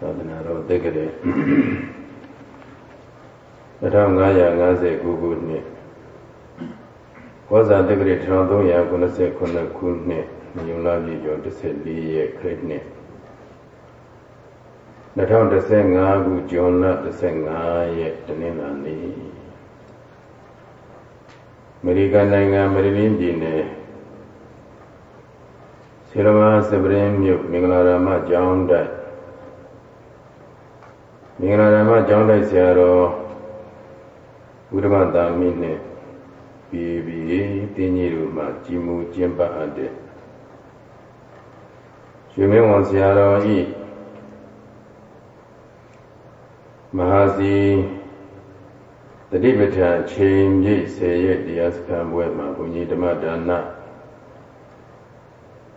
သာသနာတော်တက္ကရာ1559ခုနှစ်ကောဇာတက္ကရာ1389ခုနှစ်မြုံလာပြည်ကျော်14ရက်ခရစ်နှစ်2015ခုဇွန်လ15ရက်တနင်္လာနေ့အမေရိကန်နိုင်ငံမရီလင်းပြည်နယ်ဆေရမစပရင်မြို့မင်္ဂလာရမကျောင်းတိုက် မင်္ဂလာရမကျောင်းတိုက်ဆရာတော်ဘုဒ္ဓဘာသာမိနဲ့ပြည်ပြည်တင်းကြီးတို့မှကြီးမှုကျင့်ပအပ်တဲ့ရွှေမင်းဝန်ဆရာတော်ဤမဟာစီတတိပဋ္ဌာန်ချိန်ပြည့်ဆယ်ရက်တရားစခန်းပွဲမှာဘုန်းကြီးဓမ္မဒါန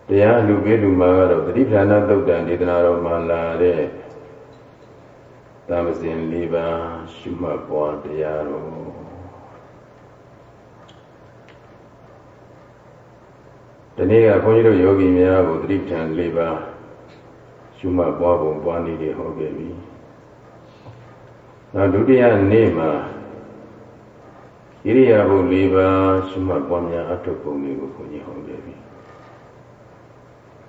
တရားလူပေးလူမှာကတော့တတိပဋ္ဌာန်သုတ်တန်ဒေသနာတော်မှာလာတဲ့ သာမစဉ်၄ပါးရှုမှတ်ပွားတရားတော်ဒီနေ့ကဘုန်းကြီးတို့ယောဂီများကိုတတိပဋ္ဌာန်၄ပါးရှုမှတ်ပွားပုံပွားနည်းတွေဟောခဲ့ပြီနောက်ဒုတိယနေ့မှာဣရိယာပု၄ပါးရှုမှတ်ပွားများအထုပ်ပုံတွေကိုဘုန်းကြီးဟောခဲ့ပြီ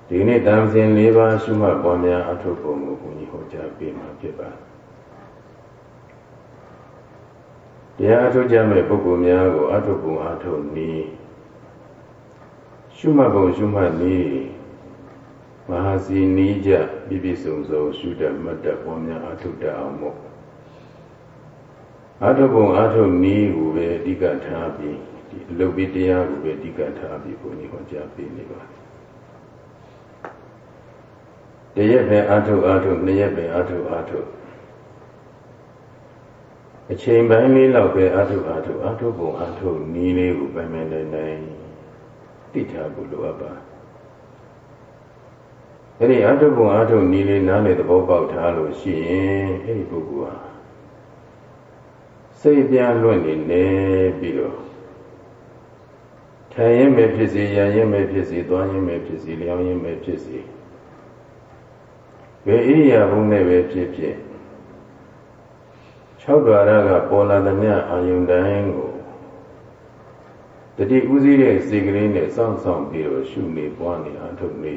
ဒီနေ့တန်စဉ်၄ပါးရှုမှတ်ပွားများအထုပ်ပုံကိုဘုန်းကြီးဟောကြားပေးမှာဖြစ်ပါတယ် တရားအထုတ်ကြမဲ့ပုဂ္ဂိုလ်များကိုအထုတ်ပုံအထုတ်နည်းရှုမှတ်ပုံရှုမှတ်နည်းမဟာစီနီးကြပြည့်ပြည့်စုံစုံရှုတတ်မှတ်တတ်ပေါ်များအထုတ်တတ်အောင်မို့အထုတ်ပုံအထုတ်နည်းကိုပဲအဓိကထားပြီးဒီအလုပ်ပြီးတရားကိုပဲအဓိကထားပြီးဘုန်းကြီးဟောကြားပေးနေပါတယ်တရက်ပဲအထုတ်အထုတ်နှစ်ရက်ပဲအထုတ်အထုတ် အချိန်ပိုင်းလေးလောက်ပဲအာထုအာထုအာထုပုံအာထုနီးလေးကိုပဲမနေနိုင်သိထားဖို့လိုအပ်ပါအဲ့ဒီအာထုပုံအာထုနီးလေးနားလေသဘောပေါက်ထားလို့ရှိရင်အဲ့ဒီပုဂ္ဂိုလ်ဟာစိတ်ပြလွတ်နေနေပြီးတော့ထိုင်ရင်ပဲဖြစ်စီရရင်ပဲဖြစ်စီသွားရင်ပဲဖြစ်စီလျောင်းရင်ပဲဖြစ်စီဘယ်ဣရိယာပုနဲ့ပဲဖြစ်ဖြစ် ၆ဓာရကပေါ်လာသမျှအာယုန်တိုင်းကိုတတိဥစည်းတဲ့စိတ်ကလေးနဲ့စောင့်ဆောင်ပြီးတော့ရှုနေပွားနေအထုတ်နေ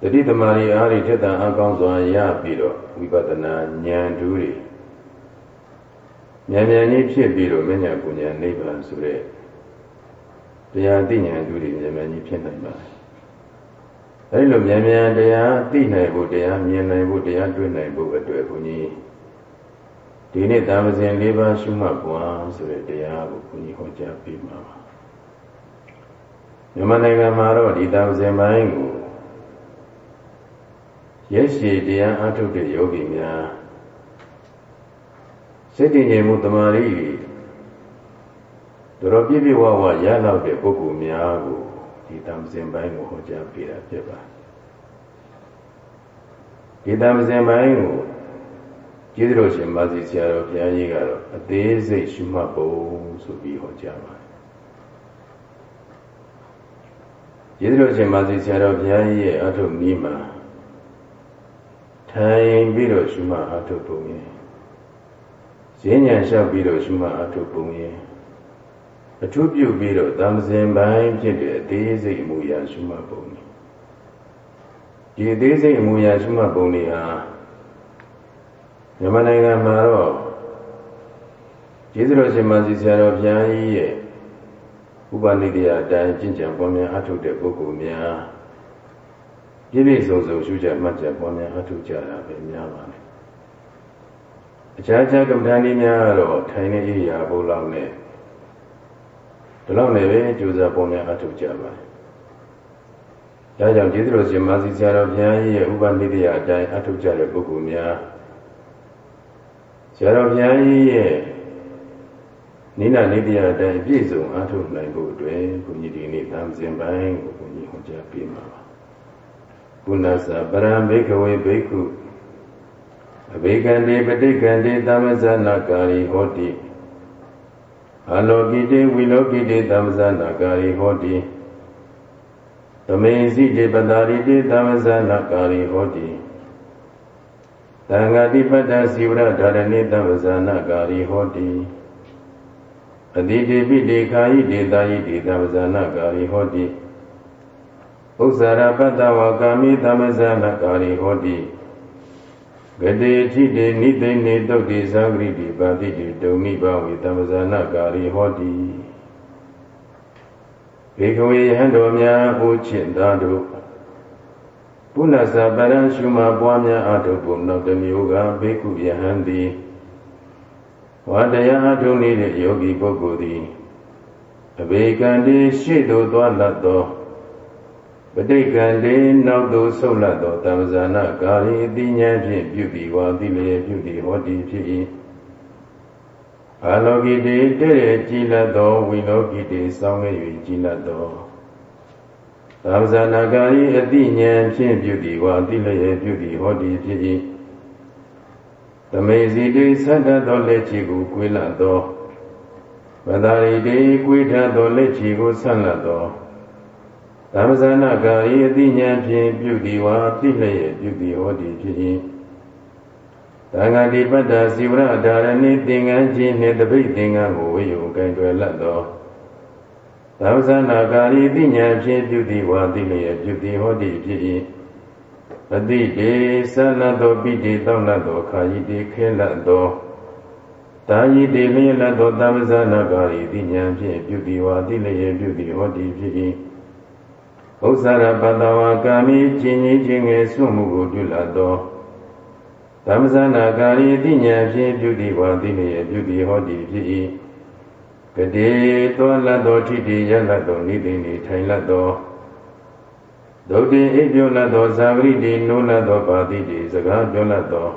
တတိသမารီအားဖြင့်ထက်တန်အကောင်းစွာရပြီးတော့ဝိပဿနာဉာဏ်ဓုတွေဉာဏ်ဉာဏ်ကြီးဖြစ်ပြီးတော့မဉ္ဇဉ်ပူဉာဏ်နိဗ္ဗာန်ဆိုတဲ့တရားသိဉာဏ်ဓုတွေဉာဏ်ဉာဏ်ကြီးဖြစ်နိုင်ပါတယ် အဲဒီလိုမြန်မြန်တရားသိနိုင်ဖို့တရားမြင်နိုင်ဖို့တရားတွေ့နိုင်ဖို့အတွက်ဘုန်းကြီးဒီနေ့တာမစဉ်၄ပါးရှုမှတ်ပွားဆိုတဲ့တရားကိုဘုန်းကြီးဟောကြားပေးမှာပါမြန်မာနိုင်ငံမှာတော့ဒီတာမစဉ်ပိုင်းကိုရက်ရှည်တရားအထုတ်တဲ့ယောဂီများစိတ်တည်ငြိမ်မှုတမာရီတော်ပြည့်ပြည့်ဝဝရလောက်တဲ့ပုဂ္ဂိုလ်များကို ဒီတမစင်ပိုင်းကိုဟောကြားပေးတာဖြစ်ပါဒီတမစင်ပိုင်းကိုကျေးဇူးတော်ရှင်မာစီဆရာတော်ဘုရားကြီးကတော့အသေးစိတ်ရှုမှတ်ပုံဆိုပြီးဟောကြားပါတယ်ကျေးဇူးတော်ရှင်မာစီဆရာတော်ဘုရားကြီးရဲ့အထုနည်းမှာထိုင်ပြီးတော့ရှုမှတ်အထုပုံရင်ဈဉ္ညာလျှောက်ပြီးတော့ရှုမှတ်အထုပုံရင် အထူးပြုပြီးတော့သံစဉ်ပိုင်းဖြစ်တဲ့အသေးစိတ်အမူအရာရှုမှတ်ပုံဒီအသေးစိတ်အမူအရာရှုမှတ်ပုံတွေဟာမြန်မာနိုင်ငံမှာတော့ကျေးဇူးတော်ရှင်မဆီဆရာတော်ဘုရားကြီးရဲ့ဥပနိဒေယအတိုင်းကျင့်ကြံပွားများအထုတ်တဲ့ပုဂ္ဂိုလ်များပြည့်ပြည့်စုံစုံရှုကြမှတ်ကြပွားများအထုတ်ကြတာပဲများပါလေအခြားခြားကမ္ဘာနည်းများကတော့ထိုင်နေရရာဘုလောက်နဲ့ ဒီလောက်နဲ့ပဲကြိုးစားပေါ်များအထောက်ကြပါဒါကြောင့်ကျေးဇူးတော်ရှင်မာစီဆရာတော်ဘုရားကြီးရဲ့ဥပနိဒေယအတိုင်းအထောက်ကြတဲ့ပုဂ္ဂိုလ်များဆရာတော်ဘုရားကြီးရဲ့နိဒာနိဒေယအတိုင်းပြည့်စုံအထောက်နိုင်ဖို့အတွက်ဘုန်းကြီးဒီနေ့သံစဉ်ပိုင်းကိုဘုန်းကြီးဟောကြားပေးမှာပါဘုနာစာပရံဘိကဝေဘိက္ခုအဘိကံတိပဋိကံတိသမဇနာကာရီဟောတိ အလောကိတေဝိလောကိတေသမ္ဇနာကာရိဟောတိသမေစီတေပတာရိတေသမဇာနာကာရိဟောတိတံဃာတိပတ္တစီဝရဓာရဏိသမဇာနာကာရိဟောတိအတိတေပိတေခာယိဒေတာယိဒေသမဇာနာကာရိဟောတိဥစ္စာရပတ္တဝကာမိသမဇာနာကာရိဟောတိ ဂတေထိတေနိသိနေတုတ်တိသံဂရိတိပါတိတိတုံမိဘဝေသမဇာနာကာရိဟောတိဘေကဝေယဟံတော်များဘုချစ်သားတို့ပုဏ္ဏစာပရံရှုမပွားများအထုပ်ပုံနောက်တစ်မျိုးကဘေကုယဟံသည်ဝါတရားအထုံးနေတဲ့ယောဂီပုဂ္ဂိုလ်သည်အဘေကံတိရှေ့သို့သွားလတ်သော ပဋိက္ခန္တိနောက်သို့ဆုတ်လတ်သောတမ္ပဇာနာကာရီအတိညာဖြင့်ပြုပြီးဝါတိလျက်ပြုသည်ဟောတိဖြစ်၏အာလောကိတေတဲ့တဲ့ကြည်လတ်သောဝိလောကိတေစောင်းခဲ့၍ကြည်လတ်သောသဗ္ဗဇာနာကာရီအတိဉာဏ်ဖြင့်ပြုသည်ဝါတိလျက်ပြုသည်ဟောတိဖြစ်၏သမေစီတေသတ္တသောလက်ချီကိုကွေးလတ်သောဝန္တာရီတေကွေးထသောလက်ချီကိုဆန့်လတ်သော သဗ္ဗဇာနာကာရီအတိဉာဏ်ဖြင့်ပြုသည်ဝါတိလျက်ပြုသည်ဟောတိဖြစ်၏သံဃာတိပတ္တာစီဝရဒါရဏိသင်္ကန်းချင်းနှင့်တပိတ်သင်္ကန်းကိုဝေယုကံတွယ်လတ်သောသဗ္ဗဇနာကာရီတိညာဖြင့်ပြုသည်ဝါတိလျက်ပြုသည်ဟောတိဖြစ်၏အတိတေသလတ်သောပိတိတောင်းလတ်သောခာယိတိခဲလတ်သောတာယိတိလျက်လတ်သောသဗ္ဗဇနာကာရီတိညာဖြင့်ပြုသည်ဝါတိလျက်ပြုသည်ဟောတိဖြစ်၏ ဥစ္စာရပတ္တဝါကာမိခြင်းကြီးခြင်းငယ်စွမှုကိုပြုလတ်သောသမ္မဇနာကာရီတိညာဖြင့်ပြုတိဝါတိနေပြုတိဟောတိဖြစ်၏ကတိသောလတ်သောထိတိရလတ်သောနိသိနေထိုင်လတ်သောဒုတိအိပြောလတ်သောဇာဝရိတိနိုးလတ်သောပါတိတိစကားပြောလတ်သော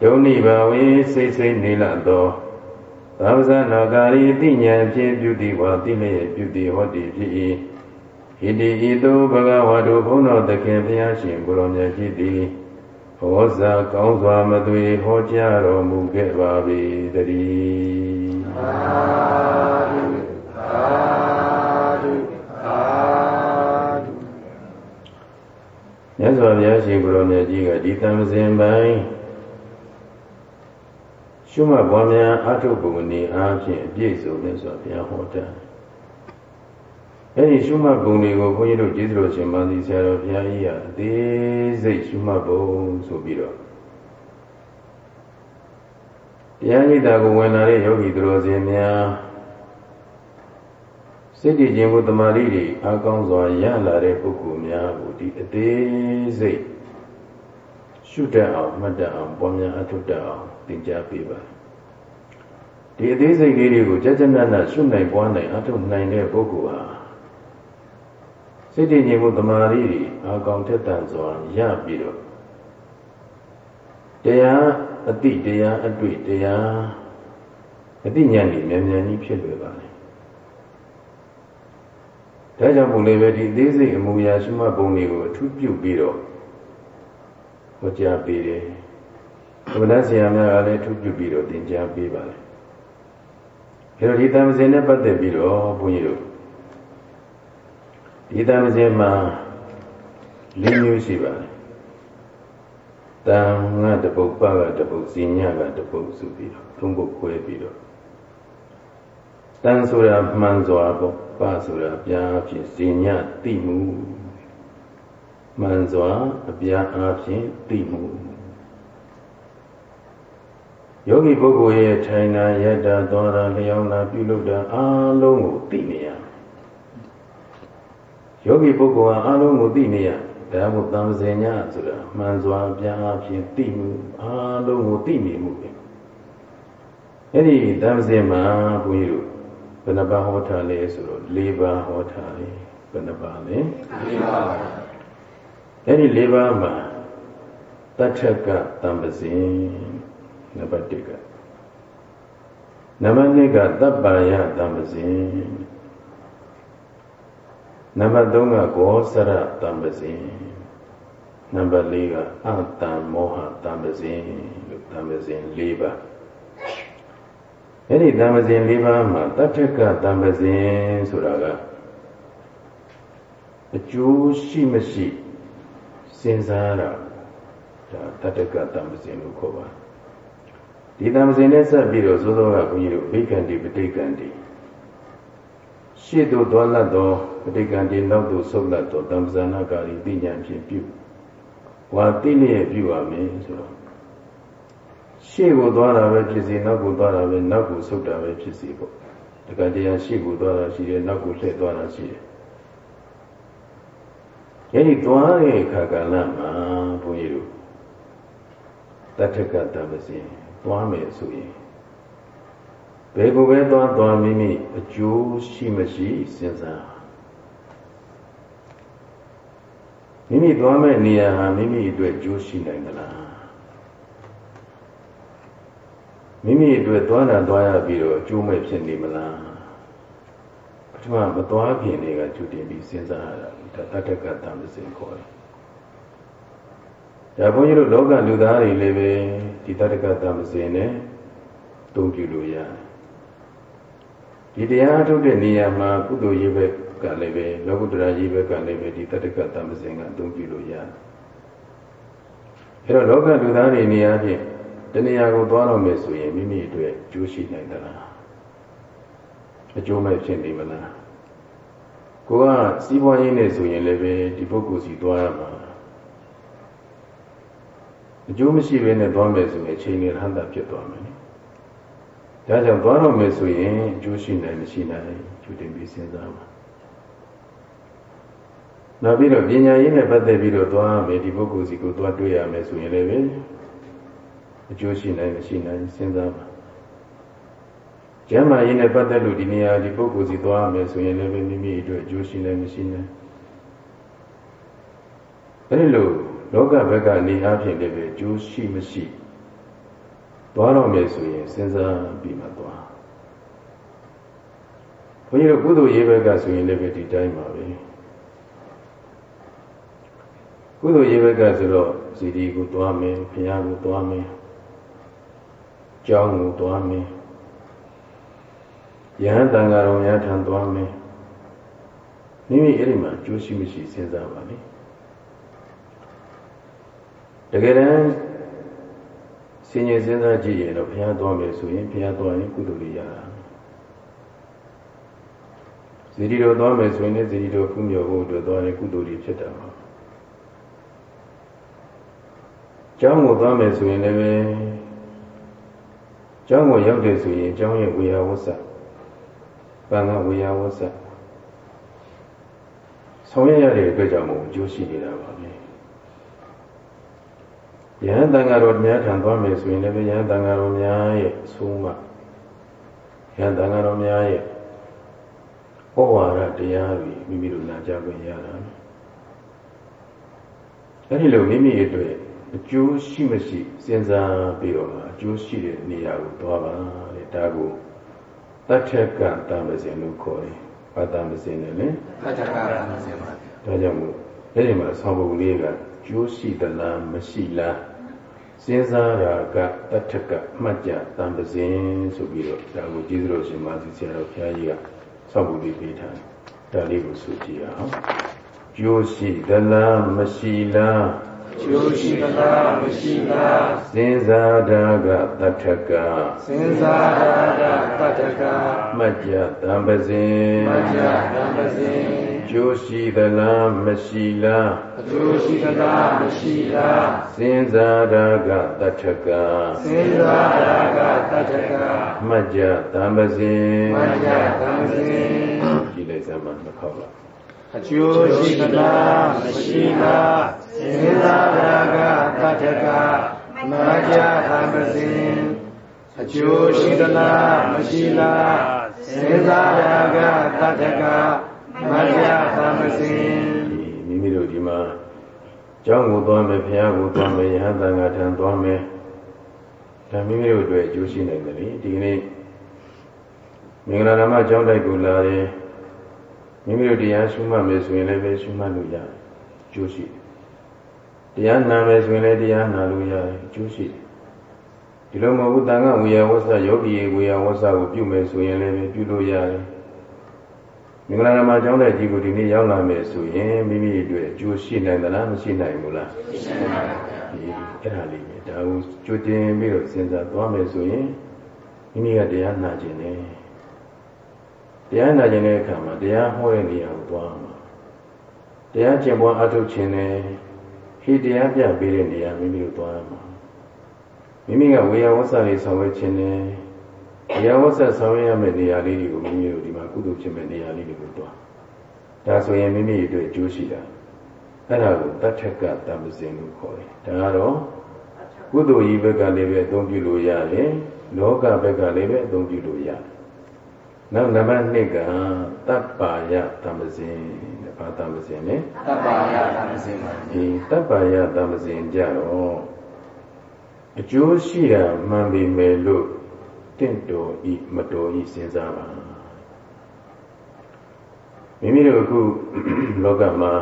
ဒုနိဘာဝေစိတ်စိတ်နေလတ်သောသမ္မဇနာကာရီတိညာဖြင့်ပြုတိဝါတိနေပြုတိဟောတိဖြစ်၏ ဣတိဤသို့ဘဂဝါတို့ဘုန်းတော်သခင်ဘုရားရှင်ကိုရောမြတ်ဖြစ်သည်ဟောစာကောင်းစွာမသွေဟောကြားတော်မူခဲ့ပါ၏တည်းသာဓုသာဓုသာဓုမြတ်စွာဘုရားရှင်ကိုရောမြတ်ကြီးကဒီတမစင်ပိုင်းရှုမှတ်ပွားများအထုပ်ပုံနေအားဖြင့်အပြည့်စုံနဲ့ဆိုဘုရားဟောတာ အဲ့ဒီရှုမှတ်ပုံတွေကိုဘုန်းကြီးတို့ကျေးဇူးတော်ရှင်မသိဆရာတော်ဘုရားကြီးကအသေးစိတ်ရှုမှတ်ပုံဆိုပြီးတော့တရားမိတာကိုဝင်လာတဲ့ယောဂီသူတော်စင်များစိတ်ကြည်ခြင်းကိုတမာတိတွေအကောင်းစွာရလာတဲ့ပုဂ္ဂိုလ်များကိုဒီအသေးစိတ်ရှုတတ်အောင်မှတ်တတ်အောင်ပွားများအထုတတ်အောင်သင်ကြားပေးပါဒီအသေးစိတ်လေးတွေကိုကြကြနနရှုနိုင်ပွားနိုင်အထုနိုင်တဲ့ပုဂ္ဂိုလ်ဟာ စိတ်တည်ငြိမ်မှုတမာရီတွေအကောင်ထက်တန်စွာရပြီးတော့တရားအတိတရားအတွေ့တရားအတိညာဏ်ကြီးမြန်မြန်ကြီးဖြစ်လွယ်ပါလေဒါကြောင့်ဘုလည်းပဲဒီသေးစိတ်အမူအရာရှိမှပုံတွေကိုအထူးပြုပြီးတော့ဟောကြားပေးတယ်ဗုဒ္ဓဆရာများကလည်းအထူးပြုပြီးတော့သင်ကြားပေးပါလေအဲတော့ဒီတမစင်နဲ့ပတ်သက်ပြီးတော့ဘုန်းကြီးတို့ ဒီတမစင်မှာ၄မျိုးရှိပါတယ်တန်ငါတပုတ်ပကတပုတ်ဇင်ညကတပုတ်စုပြီးတော့သုံးပုတ်ခွဲပြီးတော့တန်ဆိုတာမှန်စွာပေါ့ပဆိုတာအပြားအဖြစ်ဇင်ညတိမှုမှန်စွာအပြားအဖြစ်တိမှုယောဂီပုဂ္ဂိုလ်ရဲ့ထိုင်နာယတ္တာသွားတာလျောင်းတာပြုလုပ်တာအားလုံးကိုသိနေရ ယောဂီပုဂ္ဂိုလ်ဟာအားလုံးကိုသိနေရဒါမှမဟုတ်သံဃာညဆိုတာမှန်စွာပြန်အဖြစ်သိမှုအားလုံးကိုသိနေမှုပဲအဲ့ဒီသံဃာမှာဘုန်းကြီးတို့ဘယ်နှပါးဟောထားလဲဆိုတော့၄ပါးဟောထားတယ်ဘယ်နှပါးလဲ၄ပါးအဲ့ဒီ၄ပါးမှာတထကတံပဇင်နံပါတ်1ကနံပါတ်2ကတပ္ပယတံပဇင် နံပါတ်3ကကောစရတံပဇင်နံပါတ်4ကအတံမောဟတံပဇင်လို့တံပဇင်၄ပါးအဲ့ဒီတံပဇင်၄ပါးမှာတထကတံပဇင်ဆိုတာကအကျိုးရှိမရှိစဉ်းစားတာဒါတတ္တကတမ္ပဇင်လို့ခေါ်ပါဒီတမ္ပဇင်နဲ့ဆက်ပြီးတော့သို့သောကဘုန်းကြီးတို့ဘိက္ခံတိပဋိက္ခံတိ ရှေ့သို့သွားလတ်သောပဋိက္ခံတိနောက်သို့ဆုတ်လတ်သောတမ္ပဇာနာကာရီသိဉာဏ်ဖြင့်ပြုဝါသိလျက်ပြုရမယ်ဆိုတော့ရှေ့ကိုသွားတာပဲဖြစ်စီနောက်ကိုသွားတာပဲနောက်ကိုဆုတ်တာပဲဖြစ်စီပေါ့တက္ကတရားရှေ့ကိုသွားတာရှိတယ်နောက်ကိုလှည့်သွားတာရှိတယ်အဲ့ဒီသွားတဲ့အခါကလည်းမှာဘုန်းကြီးတို့တထကတမစင်သွားမယ်ဆိုရင် ဘယ်ကိုပဲသွားသွားမိမိအကျိုးရှိမရှိစဉ်းစားမိမိသွားမဲ့နေရာဟာမိမိအတွက်အကျိုးရှိနိုင်မလားမိမိအတွက်သွားတာသွားရပြီးတော့အကျိုးမဲ့ဖြစ်နေမလားပထမမသွားခင်တွေကကျူတင်ပြီးစဉ်းစားရတာဒါတတ္တကတမစင်ခေါ်တယ်ဒါဘုန်းကြီးတို့လောကလူသားတွေလည်းပဲဒီတတ္တကတမစင်နဲ့တုံ့ပြုလို့ရတယ် ဒီတရားထုတ်တဲ့နေရာမှာကုသိုလ်ရေးဘက်ကလည်းပဲလောကုတ္တရာရေးဘက်ကလည်းပဲဒီတတ္တကတမစင်ကအသုံးပြုလို့ရတယ်အဲတော့လောကလူသားတွေနေရာချင်းတဏှာကိုသွားတော့မယ်ဆိုရင်မိမိအတွက်ကျိုးရှိနိုင်သလားအကျိုးမဲ့ဖြစ်နေမလားကိုကစီးပွားရေးနဲ့ဆိုရင်လည်းပဲဒီပုဂ္ဂိုလ်စီသွားရမှာအကျိုးမရှိဘဲနဲ့သွားမယ်ဆိုရင်အချိန်နဲ့ဟန်တာဖြစ်သွားမယ်။ ဒါကြောင့်သွားတော့မယ်ဆိုရင်အကျိုးရှိနိုင်မရှိနိုင်ကျူတင်ပြီးစဉ်းစားပါ။နောက်ပြီးတော့ပညာရေးနဲ့ပတ်သက်ပြီးတော့သွားမယ်ဒီပုဂ္ဂိုလ်စီကိုသွားတွေ့ရမယ်ဆိုရင်လည်းပဲအကျိုးရှိနိုင်မရှိနိုင်စဉ်းစားပါကျမ်းမာရေးနဲ့ပတ်သက်လို့ဒီနေရာဒီပုဂ္ဂိုလ်စီသွားမယ်ဆိုရင်လည်းမိမိအတွက်အကျိုးရှိနိုင်မရှိနိုင်အဲဒီလိုလောကဘက်ကနေအားဖြင့်လည်းပဲအကျိုးရှိမရှိ သွားတော့မယ်ဆိုရင်စဉ်းစားပြီးမှသွားဘုန်းကြီးတို့ကုသိုလ်ရေးဘက်ကဆိုရင်လည်းပဲဒီတိုင်းပါပဲကုသိုလ်ရေးဘက်ကဆိုတော့စီဒီကိုသွားမယ်ဘုရားကိုသွားမယ်ကျောင်းကိုသွားမယ်ယဟန်တန်ဃာတော်များထံသွားမယ်မိမိအဲ့ဒီမှာကြိုးရှိမရှိစဉ်းစားပါလေတကယ်တမ်း စင်ကြီးစဉ်းစားကြည့်ရင်တော့ဘုရားသွားမယ်ဆိုရင်ဘုရားသွားရင်ကုသိုလ်တွေရတာဇီတိတော်သွားမယ်ဆိုရင်လည်းဇီတိတော်ဖူးမြော်ဖို့အတွက်သွားရင်ကုသိုလ်တွေဖြစ်တာပါကျောင်းကိုသွားမယ်ဆိုရင်လည်းကျောင်းကိုရောက်တယ်ဆိုရင်ကျောင်းရဲ့ဝေယဝဆပန်ကဝေယဝဆဆောင်ရရတဲ့အတွက်ကြောင့်မို့အကျိုးရှိနေတာပါပဲ ယဟန်တန်ဃာတော်များထံသွားမယ်ဆိုရင်လည်းယဟန်တန်ဃာတော်များရဲ့အဆုံးအမယဟန်တန်ဃာတော်များရဲ့ဘဝရတရားတွေမိမိတို့နာကြားခွင့်ရတာအဲဒီလိုမိမိအတွက်အကျိုးရှိမရှိစဉ်းစားပြီးတော့အကျိုးရှိတဲ့နေရာကိုသွားပါတဲ့ဒါကိုတထက်ကတမစင်လို့ခေါ်တယ်။ဘာတမစင်လဲလဲ။တထက်ကတမစင်ပါဗျာ။ဒါကြောင့်မို့အဲ့ဒီမှာဆောင်းပုံလေးကကျိုးရှိသလားမရှိလား စဉ်းစားတာကတထကမှတ်ကြတံပစဉ်ဆိုပြီးတော့ဒါကိုကျေးဇူးတော်ရှင်မဆီဆရာတော်ဘုရားကြီးကဆောက်ဖို့လေးပေးထားတယ်ဒါလေးကိုဆုကြည့်ရအောင်ကျိုးရှိသလားမရှိလားကျိုးရှိသလားမရှိလားစဉ်းစားတာကတထကစဉ်းစားတာကတထကမှတ်ကြတံပစဉ်မှတ်ကြတံပစဉ် ကျိုးရှိသလားမရှိလားအကျိုးရှိသလားမရှိလားစဉ်းစားတာကတထကစဉ်းစားတာကတထကမัจจတံပဇင်မัจจတံပဇင်ကြည့်လိုက်စမ်းပါနှစ်ခေါက်လားအကျိုးရှိသလားမရှိလားစေသာရာကတတကမကြအမစင်အကျိုးရှိသလားမရှိလားစေသာရာကတတကမကြသမ စင်မိမိတို့ဒီမှာကျောင်းကိုသွားမယ်ဘုရားကိုသွားမယ်ယဟန်တန်ခါထံသွားမယ်ဒါမိမိတို့အတွက်အကျိုးရှိနိုင်တယ်လေဒီကနေ့မင်္ဂလာဓမ္မကျောင်းတိုက်ကိုလာတယ်မိမိတို့တရားရှုမှတ်မယ်ဆိုရင်လည်းပဲရှုမှတ်လို့ရတယ်အကျိုးရှိတယ်တရားနာမယ်ဆိုရင်လည်းတရားနာလို့ရတယ်အကျိုးရှိတယ်ဒီလိုမဟုတ်ဘူးတန်ခဝေယဝဆယောဂီဝေယဝဆကိုပြုမယ်ဆိုရင်လည်းပြုလို့ရတယ် မင်္ဂလာဓမ္မကျောင်းတဲ့ကြီးကိုဒီနေ့ရောက်လာမယ်ဆိုရင်မိမိအတွက်အကျိုးရှိနိုင်သလားမရှိနိုင်ဘူးလားရှိနိုင်ပါဘူးဒီအဲ့ဒါလေးပဲဒါကိုကြိုတင်ပြီးတော့စဉ်းစားသွားမယ်ဆိုရင်မိမိကတရားနာကျင်တယ်တရားနာကျင်တဲ့အခါမှာတရားဟောတဲ့နေရာကိုသွားမှာတရားကျင့်ပွားအထုတ်ခြင်းနဲ့ဟိတရားပြပေးတဲ့နေရာမိမိတို့သွားမှာမိမိကဝေယဝဆလေးဆောင်ရွက်ခြင်းနဲ့ ဝေယဝဆဆောင်ရွက်ရမယ့်နေရာလေးတွေကိုမိမိတို့ဒီမှာကုသိုလ်ဖြစ်မဲ့နေရာလေးတွေကိုသွားဒါဆိုရင်မိမိတို့အကျိုးရှိတာအဲ့ဒါကိုတတ်ထက်ကတမ္ပစင်လို့ခေါ်တယ်ဒါကတော့ကုသိုလ်ကြီးဘက်ကလည်းပဲအသုံးပြုလို့ရတယ်လောကဘက်ကလည်းပဲအသုံးပြုလို့ရတယ်နောက်နံပါတ်2ကတပ္ပါယတမ္ပစင်ဘာတမ္ပစင်လဲတပ္ပါယတမ္ပစင်ပါဒီတပ္ပါယတမ္ပစင်ကြတော့အကျိုးရှိတာမှန်ပြီမယ်လို့ တင့်တော်ဤမတော်ဤစဉ်းစားပါမိမိတို့အခုလောကမှာ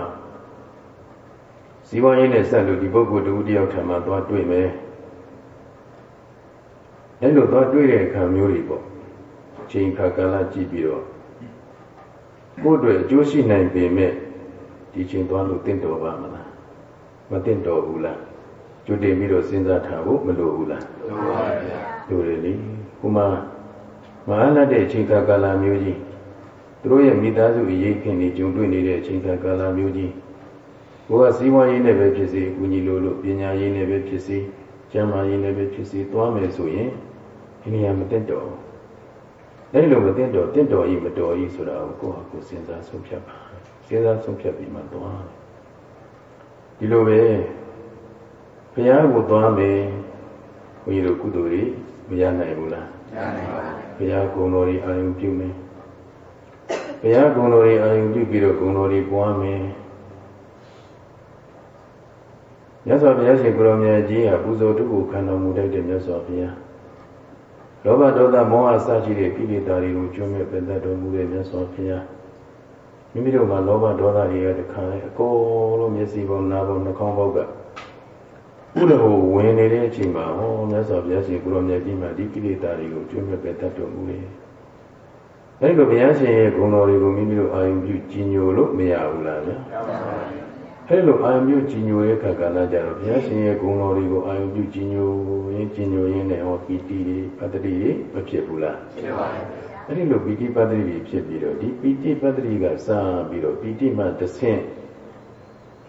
ဇီဝရင်းနဲ့ဆက်လို့ဒီပုဂ္ဂိုလ်တူတယောက်ထံမှာသွားတွေ့မယ်အဲလိုသွားတွေ့တဲ့အခါမျိုးတွေပေါ့ချိန်ခါကာလကြည့်ပြီးတော့ကိုယ့်အတွက်အကျိုးရှိနိုင်ပေမဲ့ဒီချိန်သွားလို့တင့်တော်ပါမလားမတင့်တော်ဘူးလားကြိုတင်ပြီးတော့စဉ်းစားထားဖို့မလိုဘူးလားလိုပါဗျာလိုတယ်လေ ခုမှမဟာလတ်တဲ့အချိန်ခါကာလမျိုးကြီးသူတို့ရဲ့မိသားစုအရေးခင်နေကြုံတွေ့နေတဲ့အချိန်ခါကာလမျိုးကြီးကိုကစီးပွားရေးနဲ့ပဲဖြစ်စေအကူအညီလိုလို့ပညာရေးနဲ့ပဲဖြစ်စေကျန်းမာရေးနဲ့ပဲဖြစ်စေသွားမယ်ဆိုရင်ဒီနေရာမတင့်တော်အဲဒီလိုမတင့်တော်တင့်တော်ကြီးမတော်ကြီးဆိုတာကိုကိုယ့်ဟာကိုယ်စဉ်းစားဆုံးဖြတ်ပါစဉ်းစားဆုံးဖြတ်ပြီးမှသွားဒီလိုပဲဘုရားကိုသွားမယ်ဘုန်းကြီးတို့ကုသိုလ်တွေ မရနိုင်ဘူးလားရနိုင်ပါဘူးဘုရားကုံတော်တွေအာရုံပြုမယ်ဘုရားကုံတော်တွေအာရုံပြုပြီးတော့ကုံတော်တွေပွားမယ်မြတ်စွာဘုရားရှင်ကိုရောင်မြတ်ကြီးဟာပူဇော်တုကိုခံတော်မူတတ်တဲ့မြတ်စွာဘုရားလောဘဒေါသမောဟစရှိတဲ့ကိလေသာတွေကိုကျွမ်းမဲ့ပင်သက်တော်မူတဲ့မြတ်စွာဘုရားမိမိတို့မှာလောဘဒေါသတွေကတခါလေအကုန်လုံးမျက်စိပေါင်းနားပေါင်းနှာခေါင်းပေါက်က ဥဒ္ဓဟောဝင်နေတဲ့အချိန်မှာဟောမြတ်စွာဘုရားရှင်ကိုရောမြတ်ကြီးမှာဒီကိလေသာတွေကိုကျွမ်းမဲ့ပင်သက်တော်မူတယ်အဲဒီလိုဘုရားရှင်ရဲ့ဂုဏ်တော်တွေကိုမိမိတို့အာရုံပြုကြည်ညိုလို့မရဘူးလားဗျာအဲလိုအာရုံပြုကြည်ညိုရဲ့ခါကလာကြတော့ဘုရားရှင်ရဲ့ဂုဏ်တော်တွေကိုအာရုံပြုကြည်ညိုရင်းကြည်ညိုရင်းနဲ့ဟောပီတိတွေပတ္တိတွေမဖြစ်ဘူးလားဖြစ်ပါဘူးအဲ့ဒီလိုပီတိပတ္တိတွေဖြစ်ပြီးတော့ဒီပီတိပတ္တိကစပြီးတော့ပီတိမှတဆင့်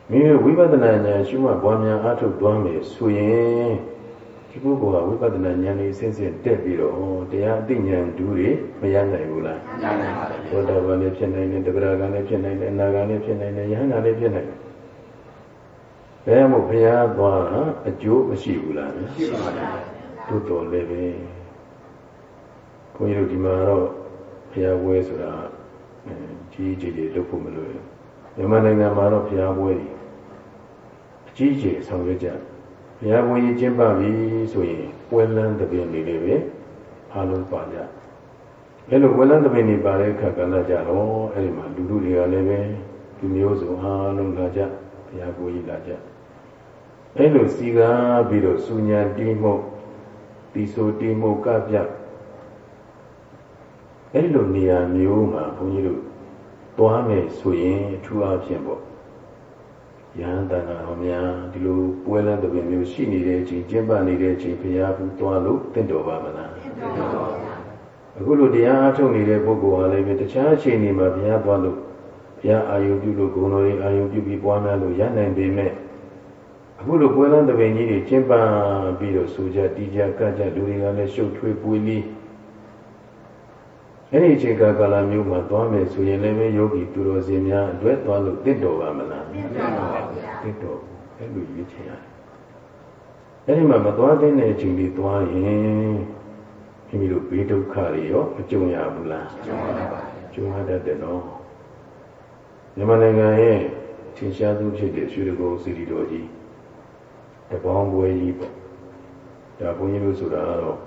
မိမိဝိပဿနာဉာဏ်ရှုမှတ်ပွားများအားထုတ်သွားမယ်ဆိုရင်ဒီပုဂ္ဂိုလ်ကဝိပဿနာဉာဏ်လေးစဉ်စဉ်တက်ပြီးတော့တရားအသိဉာဏ်ဒူးတွေမရနိုင်ဘူးလားရနိုင်ပါဘူးသောတာပန်လည်းဖြစ်နိုင်တယ်တဂရကံလည်းဖြစ်နိုင်တယ်အနာဂံလည်းဖြစ်နိုင်တယ်ယဟန္တာလည်းဖြစ်နိုင်တယ်ဘယ်မို့ဘုရားသွားအကျိုးမရှိဘူးလားရှိပါဘူးတို့တော်လည်းပဲဘုန်းကြီးတို့ဒီမှာတော့ဘုရားဝဲဆိုတာကြီးကြီးကြီးလုပ်ဖို့မလိုဘူးမြန်မာနိုင်ငံမှာတော့ဘုရားပွဲ ကြီးအကြီးကြီးဆောင်ရွက်ကြဘုရားပွဲကြီးကျင်းပပြီဆိုရင်ပွဲလန်းတပင်လေးလေးပဲအားလုံးပါကြအဲလိုပွဲလန်းတပင်တွေပါတဲ့အခါကလည်းကြတော့အဲဒီမှာလူလူတွေကလည်းပဲလူမျိုးစုံအားလုံးလာကြဘုရားပွဲကြီးလာကြအဲလိုစီကားပြီးတော့စူညာတီးမှုတီဆိုတီးမှုကပြအဲ့လိုနေရာမျိုးမှာဘုန်းကြီးတို့သွားမယ်ဆိုရင်အထူးအားဖြင့်ပေါ့ ယဟန်တန်တော်များဒီလိုပွဲလန်းတပင်မျိုးရှိနေတဲ့အချိန်ကျင်းပနေတဲ့အချိန်ဘုရားဘူးသွားလို့တင့်တော်ပါမလားတင့်တော်ပါဗျာအခုလိုတရားအားထုတ်နေတဲ့ပုဂ္ဂိုလ်ဟာလည်းပဲတခြားအချိန်တွေမှာဘုရားသွားလို့ဘုရားအာယုပြုလို့ဂုဏ်တော်တွေအာယုပြုပြီးပွားများလို့ရနိုင်ပေမဲ့အခုလိုပွဲလန်းတပင်ကြီးတွေကျင်းပပြီးတော့ဆိုကြတီးကြကကြလူတွေကလည်းရှုပ်ထွေးပွေးပြီး အဲ့ဒီအချိန်ကာလမျိုးမှာသွားမယ်ဆိုရင်လည်းပဲယောဂီသူတော်စင်များအတွက်သွားလို့တင့်တော်ပါမလားတင့်တော်ပါဗျာတင့်တော်အဲ့လိုရွေးချယ်ရတယ်အဲ့ဒီမှာမသွားတဲ့အချိန်လေးသွားရင်မိမိတို့ဘေးဒုက္ခတွေရောမကြုံရဘူးလားကြုံရပါကြုံရတတ်တယ်နော်မြန်မာနိုင်ငံရဲ့ထင်ရှားသူဖြစ်တဲ့ရွှေတကုံစီရီတော်ကြီးတပေါင်းပွဲကြီးပေါ့ဒါဘုန်းကြီးတို့ဆိုတာကတော့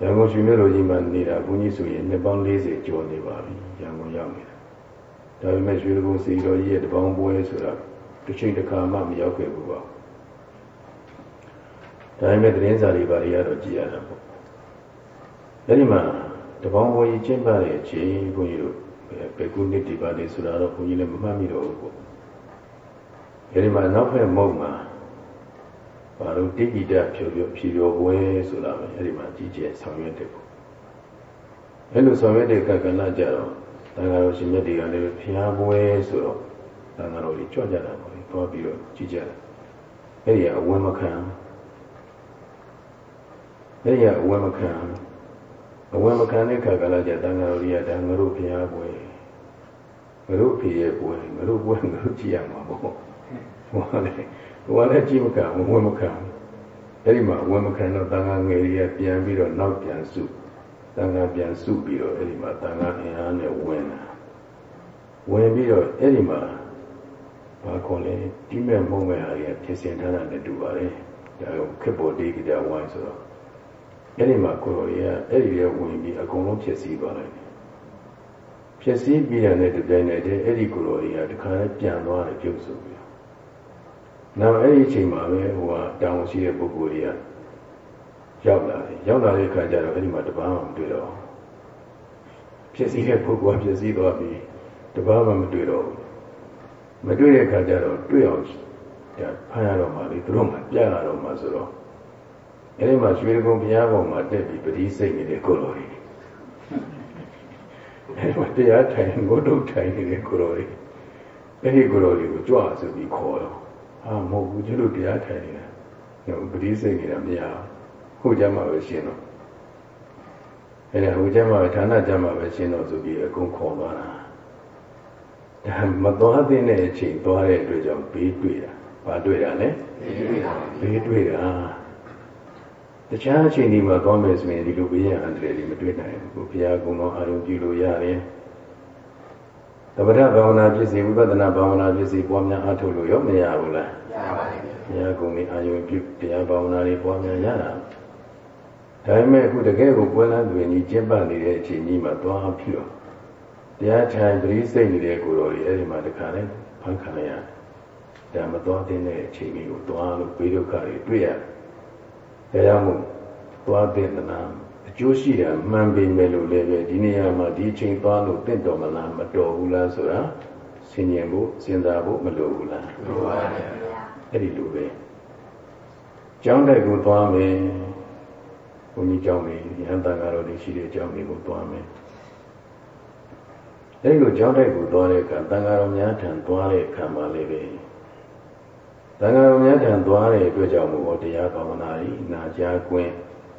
ရန်ကုန်ရွှေမြို့တော်ကြီးမှာနေတာဘုန်းကြီးဆိုရင်နှစ်ပေါင်း40ကျော်နေပါပြီရန်ကုန်ရောက်နေတာဒါပေမဲ့ရွှေဘုံစီတော်ကြီးရဲ့တပေါင်းပွဲဆိုတာတစ်ချိန်တစ်ခါမှမရောက်ခဲ့ဘူးပါဒါပေမဲ့သတင်းစာတွေဘာတွေကတော့ကြည်ရတာပေါ့အဲဒီမှာတပေါင်းပွဲကြီးကျင်းပတဲ့အချိန်ဘုန်းကြီးတို့ဘယ်ခုနှစ်ဒီပါလေဆိုတာတော့ဘုန်းကြီးလည်းမမှတ်မိတော့ဘူးပေါ့အဲဒီမှာနောက်ဖက်မုံမှာ ဘာလို့တိပိတဖြိုဖြိုဖြီရောပွဲဆိုတာပဲအဲဒီမှာကြီးကျယ်ဆောင်ရွက်တယ်ပေါ့အဲလိုဆောင်ရွက်တဲ့ကကလကြတော့တန်ဃာတော်ရှင်မြတ်တွေကလည်းဖျားပွဲဆိုတော့တန်ဃာတော်ကြီးကြွကြတာပေါ့သွားပြီးတော့ကြီးကြတယ်အဲဒီကအဝင်းမခံအဲဒီကအဝင်းမခံအဝင်းမခံတဲ့ခါကလာကြတန်ဃာတော်ကြီးကဒါငါတို့ဖျားပွဲငါတို့ဖေရဲ့ပွဲငါတို့ပွဲငါတို့ကြည့်ရမှာပေါ့ဟောလေ ဟိုကလည်းကြည့်မကဘူးဝင်မခံဘူးအဲ့ဒီမှာဝင်မခံတော့တန်ခါငယ်ကြီးကပြန်ပြီးတော့နောက်ပြန်စုတန်ခါပြန်စုပြီးတော့အဲ့ဒီမှာတန်ခါအင်အားနဲ့ဝင်လာဝင်ပြီးတော့အဲ့ဒီမှာဘာခေါ်လဲဒီမဲ့မုံမဲ့ဟာကြီးဖြစ်စင်ထားတာနဲ့တူပါတယ်ဒါကခက်ပေါ်တေးကြဝိုင်းဆိုတော့အဲ့ဒီမှာကိုရိုရီးယားအဲ့ဒီရဲ့ဝင်ပြီးအကုန်လုံးဖြစ်စီသွားလိုက်တယ်ဖြစ်စီပြီးရတဲ့တပြိုင်နက်တည်းအဲ့ဒီကိုရိုရီးယားတခါလဲပြန်သွားတယ်ပြုတ်ဆိုပြီး နောက်အဲ့ဒီအချိန်မှာပဲဟိုကတောင်းရှိတဲ့ပုဂ္ဂိုလ်တွေကရောက်လာတယ်ရောက်လာတဲ့အခါကျတော့အဲ့ဒီမှာတပားမှမတွေ့တော့ဖြစ်စီတဲ့ပုဂ္ဂိုလ်ကဖြစ်စီသွားပြီးတပားမှမတွေ့တော့ဘူးမတွေ့တဲ့အခါကျတော့တွေ့အောင်ဒါဖမ်းရတော့မှလေသူတို့မှပြလာတော့မှဆိုတော့အဲ့ဒီမှာရွှေကုံဘုရားကောင်မှာတက်ပြီးပတိစိတ်နေတဲ့ကိုလိုတွေအဲ့ဒီမှာတရားထိုင်ငို့တုတ်ထိုင်နေတဲ့ကိုလိုတွေအဲ့ဒီကိုလိုတွေကိုကြွဆိုပြီးခေါ်တော့ အာမဟုတ်ဘူးကျလို့တရားထိုင်နေတာဟိုပတိစိတ်နေတာမရဟုတ်ကြမှာပဲရှင်းတော့အဲ့ဒါဟိုကြမှာပဲဌာနကြမှာပဲရှင်းတော့ဆိုပြီးအကုန်ခေါ်သွားတာဒါမသွားတဲ့အချိန်သွားတဲ့အတွက်ကြောင့်ဘေးတွေ့တာဘာတွေ့တာလဲဘေးတွေ့တာတခြားအချိန်ဒီမှာသွားမယ်ဆိုရင်ဒီလိုဘေးရန်အန္တရာယ်တွေမတွေ့နိုင်ဘူးဘုရားကုံတော်အာရုံပြုလို့ရတယ် သမထဘာဝနာဖြစ်စီဝိပဿနာဘာဝနာဖြစ်စီပွားများအားထုတ်လို့ရောမရဘူးလားရပါလိမ့်မယ်ဘုရားကုံကြီးအာယုံပြုတရားဘာဝနာတွေပွားများရတာဒါပေမဲ့အခုတကယ်ကိုပွဲလန်းတွင်ကြီးကျင့်ပနေတဲ့အချိန်ကြီးမှာသွားပြီးတော့တရားထိုင်ပရိစိတ်နေတဲ့ကိုယ်တော်ကြီးအဲ့ဒီမှာတခါလဲဖန်ခံရဒါမသွားတဲ့အချိန်ကြီးကိုသွားလို့ဘေးဒုက္ခတွေတွေ့ရတယ်ဒါကြောင့်မို့သွားတဲ့နာ ကျိုးရှိတာမှန်ပေမဲ့လို့လည်းပဲဒီနေရာမှာဒီချိန်သွားလို့တင့်တော်မလားမတော်ဘူးလားဆိုတာဆင်ញင်ဖို့စဉ်းစားဖို့မလိုဘူးလားလိုပါတယ်အဲ့ဒီလိုပဲကျောင်းတိုက်ကိုသွားမယ်ဘုန်းကြီးကျောင်းကြီးရဟန်းတန်ဃာတော်တွေရှိတဲ့ကျောင်းတွေကိုသွားမယ်အဲ့လိုကျောင်းတိုက်ကိုသွားတဲ့အခါတန်ဃာတော်များထံသွားတဲ့အခါမှာလည်းပဲတန်ဃာတော်များထံသွားတဲ့အတွက်ကြောင့်မို့တရားဘာဝနာကြီးနာကြားကွင်း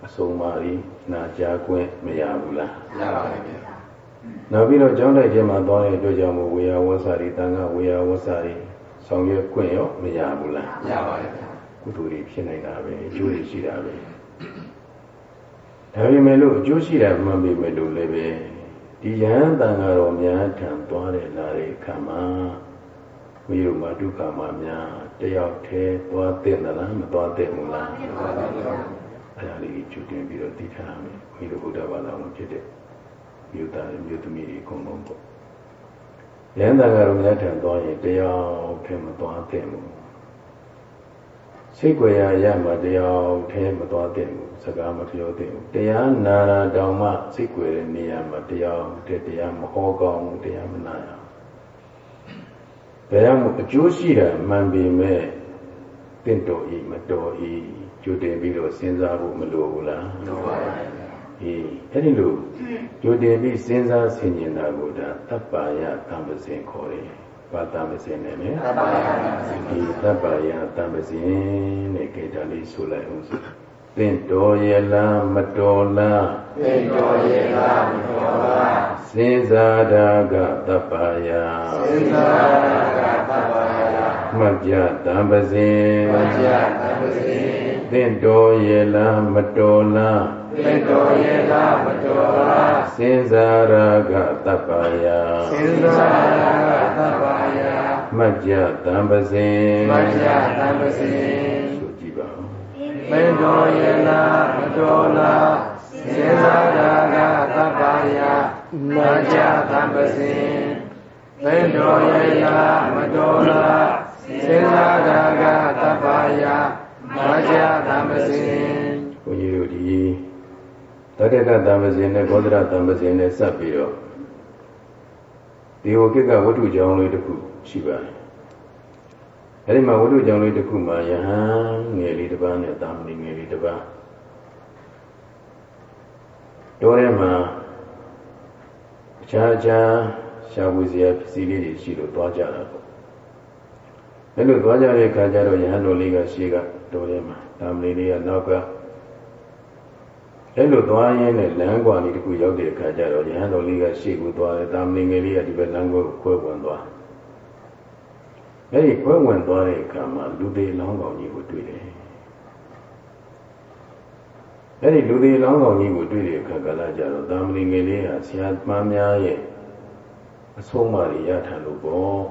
အစုံပါရီနာကြားခွင့်မရဘူးလားရပါပါဗျာနောက်ပြီးတော့ကျောင်းတိုက်ထဲမှာသွားတဲ့အတွက်ကြောင့်မို့ဝေယဝဆရီတန်ခါဝေယဝဆရီဆောင်ရွက်ခွင့်ရောမရဘူးလားရပါပါဗျာကုသိုလ်တွေဖြစ်နေတာပဲအကျိုးတွေရှိတာပဲဒါပေမဲ့လို့အကျိုးရှိတာမှန်ပေမဲ့လို့လည်းပဲဒီယဟန်တန်ဃာတော်များထံသွားတဲ့လာတဲ့အခါမှာမိတို့မှာဒုက္ခမှာများတယောက်တည်းသွားတဲ့လားမသွားတဲ့ဘူးလားမသွားပါဘူး အဲ့ဒါလေးကျူတင်ပြီးတော့သိထားရမယ်မိတို့ဘုရားဘာသာဝင်ဖြစ်တဲ့မြို့သားမြို့သမီးတွေအကုန်လုံးပေါ့ရဟန္တာကတော့များထံသွားရင်တရားထဲမသွားသင့်ဘူးစိတ်ကြွယ်ရရမှာတရားထဲမသွားသင့်ဘူးစကားမပြောသင့်ဘူးတရားနာတာတောင်မှစိတ်ကြွယ်တဲ့နေရာမှာတရားတဲ့တရားမဟောကောင်းဘူးတရားမနာရဘူးဘယ်မှအကျိုးရှိတာမှန်ပေမဲ့တင့်တော်ဤမတော်ဤ ကြိုတင်ပြီးတော့စဉ်းစားဖို့မလိုဘူးလားလိုပါဘူးအေးအဲ့ဒီလိုကြိုတင်ပြီးစဉ်းစားဆင်ခြင်တာကိုဒါတပ္ပါယတံပစင်ခေါ်တယ်ဘာတံပစင်နဲ့လေတပ္ပါယတံပစင်ဒီတပ္ပါယတံပစင်နဲ့ကြိတာလေးဆိုလိုက်အောင်ဆိုသင်တော်ရဲ့လားမတော်လားသင်တော်ရဲ့လားမတော်လားစဉ်းစားတာကတပ္ပါယစဉ်းစားတာကတပ္ပါယမှတ်ကြတံပစင်မှတ်ကြတံပစင် သင့်တော်ရဲ့လားမတော်လားသင့်တော်ရဲ့လားမတော်လားစဉ်းစားရာကတပ္ပယစဉ်းစားရာကတပ္ပယမัจจတံပစင်မัจจတံပစင်ဆိုကြည့်ပါဦးသင့်တော်ရဲ့လားမတော်လားစဉ်းစားရာကတပ္ပယမัจจတံပစင်သင့်တော်ရဲ့လားမတော်လားစဉ်းစားရာကတပ္ပယ မာဇာသံပစင်ဘုန်းကြီးတို့ဒီတတ္တကသံပစင်နဲ့ဘောဓရသံပစင်နဲ့စပ်ပြီးတော့ဒီဝကိကဝတ္ထုကြောင့်လေးတစ်ခုရှိပါတယ်အဲဒီမှာဝတ္ထုကြောင့်လေးတစ်ခုမှာယဟန်ငယ်လေးတစ်ပါးနဲ့တာမဏိငယ်လေးတစ်ပါးတော်ထဲမှာအခြားအခြားရှားဝေစရာပစ္စည်းလေးတွေရှိလို့သွားကြတာပေါ့အဲလိုသွားကြတဲ့အခါကျတော့ယဟန်တော်လေးကရှေ့က တော်ထဲမှာတာမဏိလေးကနောက်ကအဲ့လိုသွားရင်းနဲ့လမ်းကွာလေးတစ်ခုရောက်တဲ့အခါကျတော့ယဟန်တော်လေးကရှေ့ကိုသွားတယ်တာမဏိငယ်လေးကဒီဘက်လမ်းကိုခွဲဝင်သွားအဲ့ဒီခွဲဝင်သွားတဲ့အခါမှာလူသေးလောင်းကောင်ကြီးကိုတွေ့တယ်အဲ့ဒီလူသေးလောင်းကောင်ကြီးကိုတွေ့တဲ့အခါကလည်းကြတော့တာမဏိငယ်လေးဟာဆရာမများရဲ့အဆုံးအမတွေရထလို့ပေါ့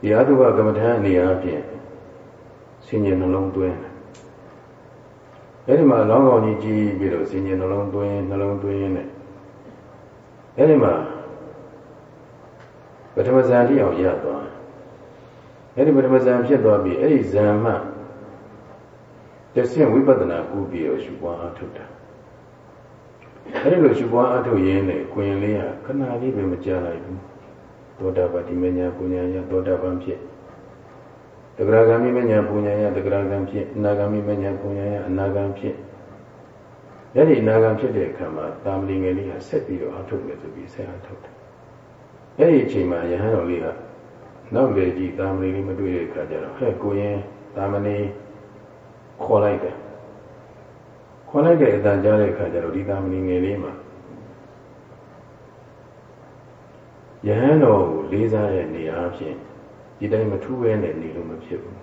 ဒီအတုကကမ္မထာအနေအချင်း ဆင်ញင်နှလုံးသွင်းအဲ့ဒီမှာလောင်းကောင်ကြီးကြည့်ပြီးတော့ဆင်ញင်နှလုံးသွင်းနှလုံးသွင်းနဲ့အဲ့ဒီမှာပထမဇန်တိအောင်ရသွားအဲ့ဒီပထမဇန်ဖြစ်သွားပြီအဲ့ဒီဇန်မှတဆင့်ဝိပဿနာကူပြီးတော့ရှုပွားအထုတ်တာအဲ့ဒီလိုရှုပွားအထုတ်ရင်းနဲ့ကိုရင်လေးကခဏလေးပဲမကြားလိုက်ဘူးသောတာပတိမညာပူညာယသောတာပန်ဖြစ် တဂရဂံမိမညာပူညာယတဂရဂံဖြစ်အနာဂံမိမညာပူညာယအနာဂံဖြစ်အဲ့ဒီအနာဂံဖြစ်တဲ့အခါမှာတာမလီငယ်လေးကဆက်ပြီးတော့အထုတ်မယ်ဆိုပြီးဆက်အထုတ်တယ်အဲ့ဒီအချိန်မှာယဟန်တော်လေးကနောက်လေကြီးတာမလီလေးမတွေ့တဲ့အခါကျတော့ဟဲ့ကိုရင်တာမဏေခေါ်လိုက်တယ်ခေါ်လိုက်တဲ့အတန်ကြားတဲ့အခါကျတော့ဒီတာမဏေငယ်လေးမှာယဟန်တော်ကိုလေးစားတဲ့နေရာဖြင့် ဒီတိုင်းမထူးပဲနဲ့နေလို့မဖြစ်ဘူး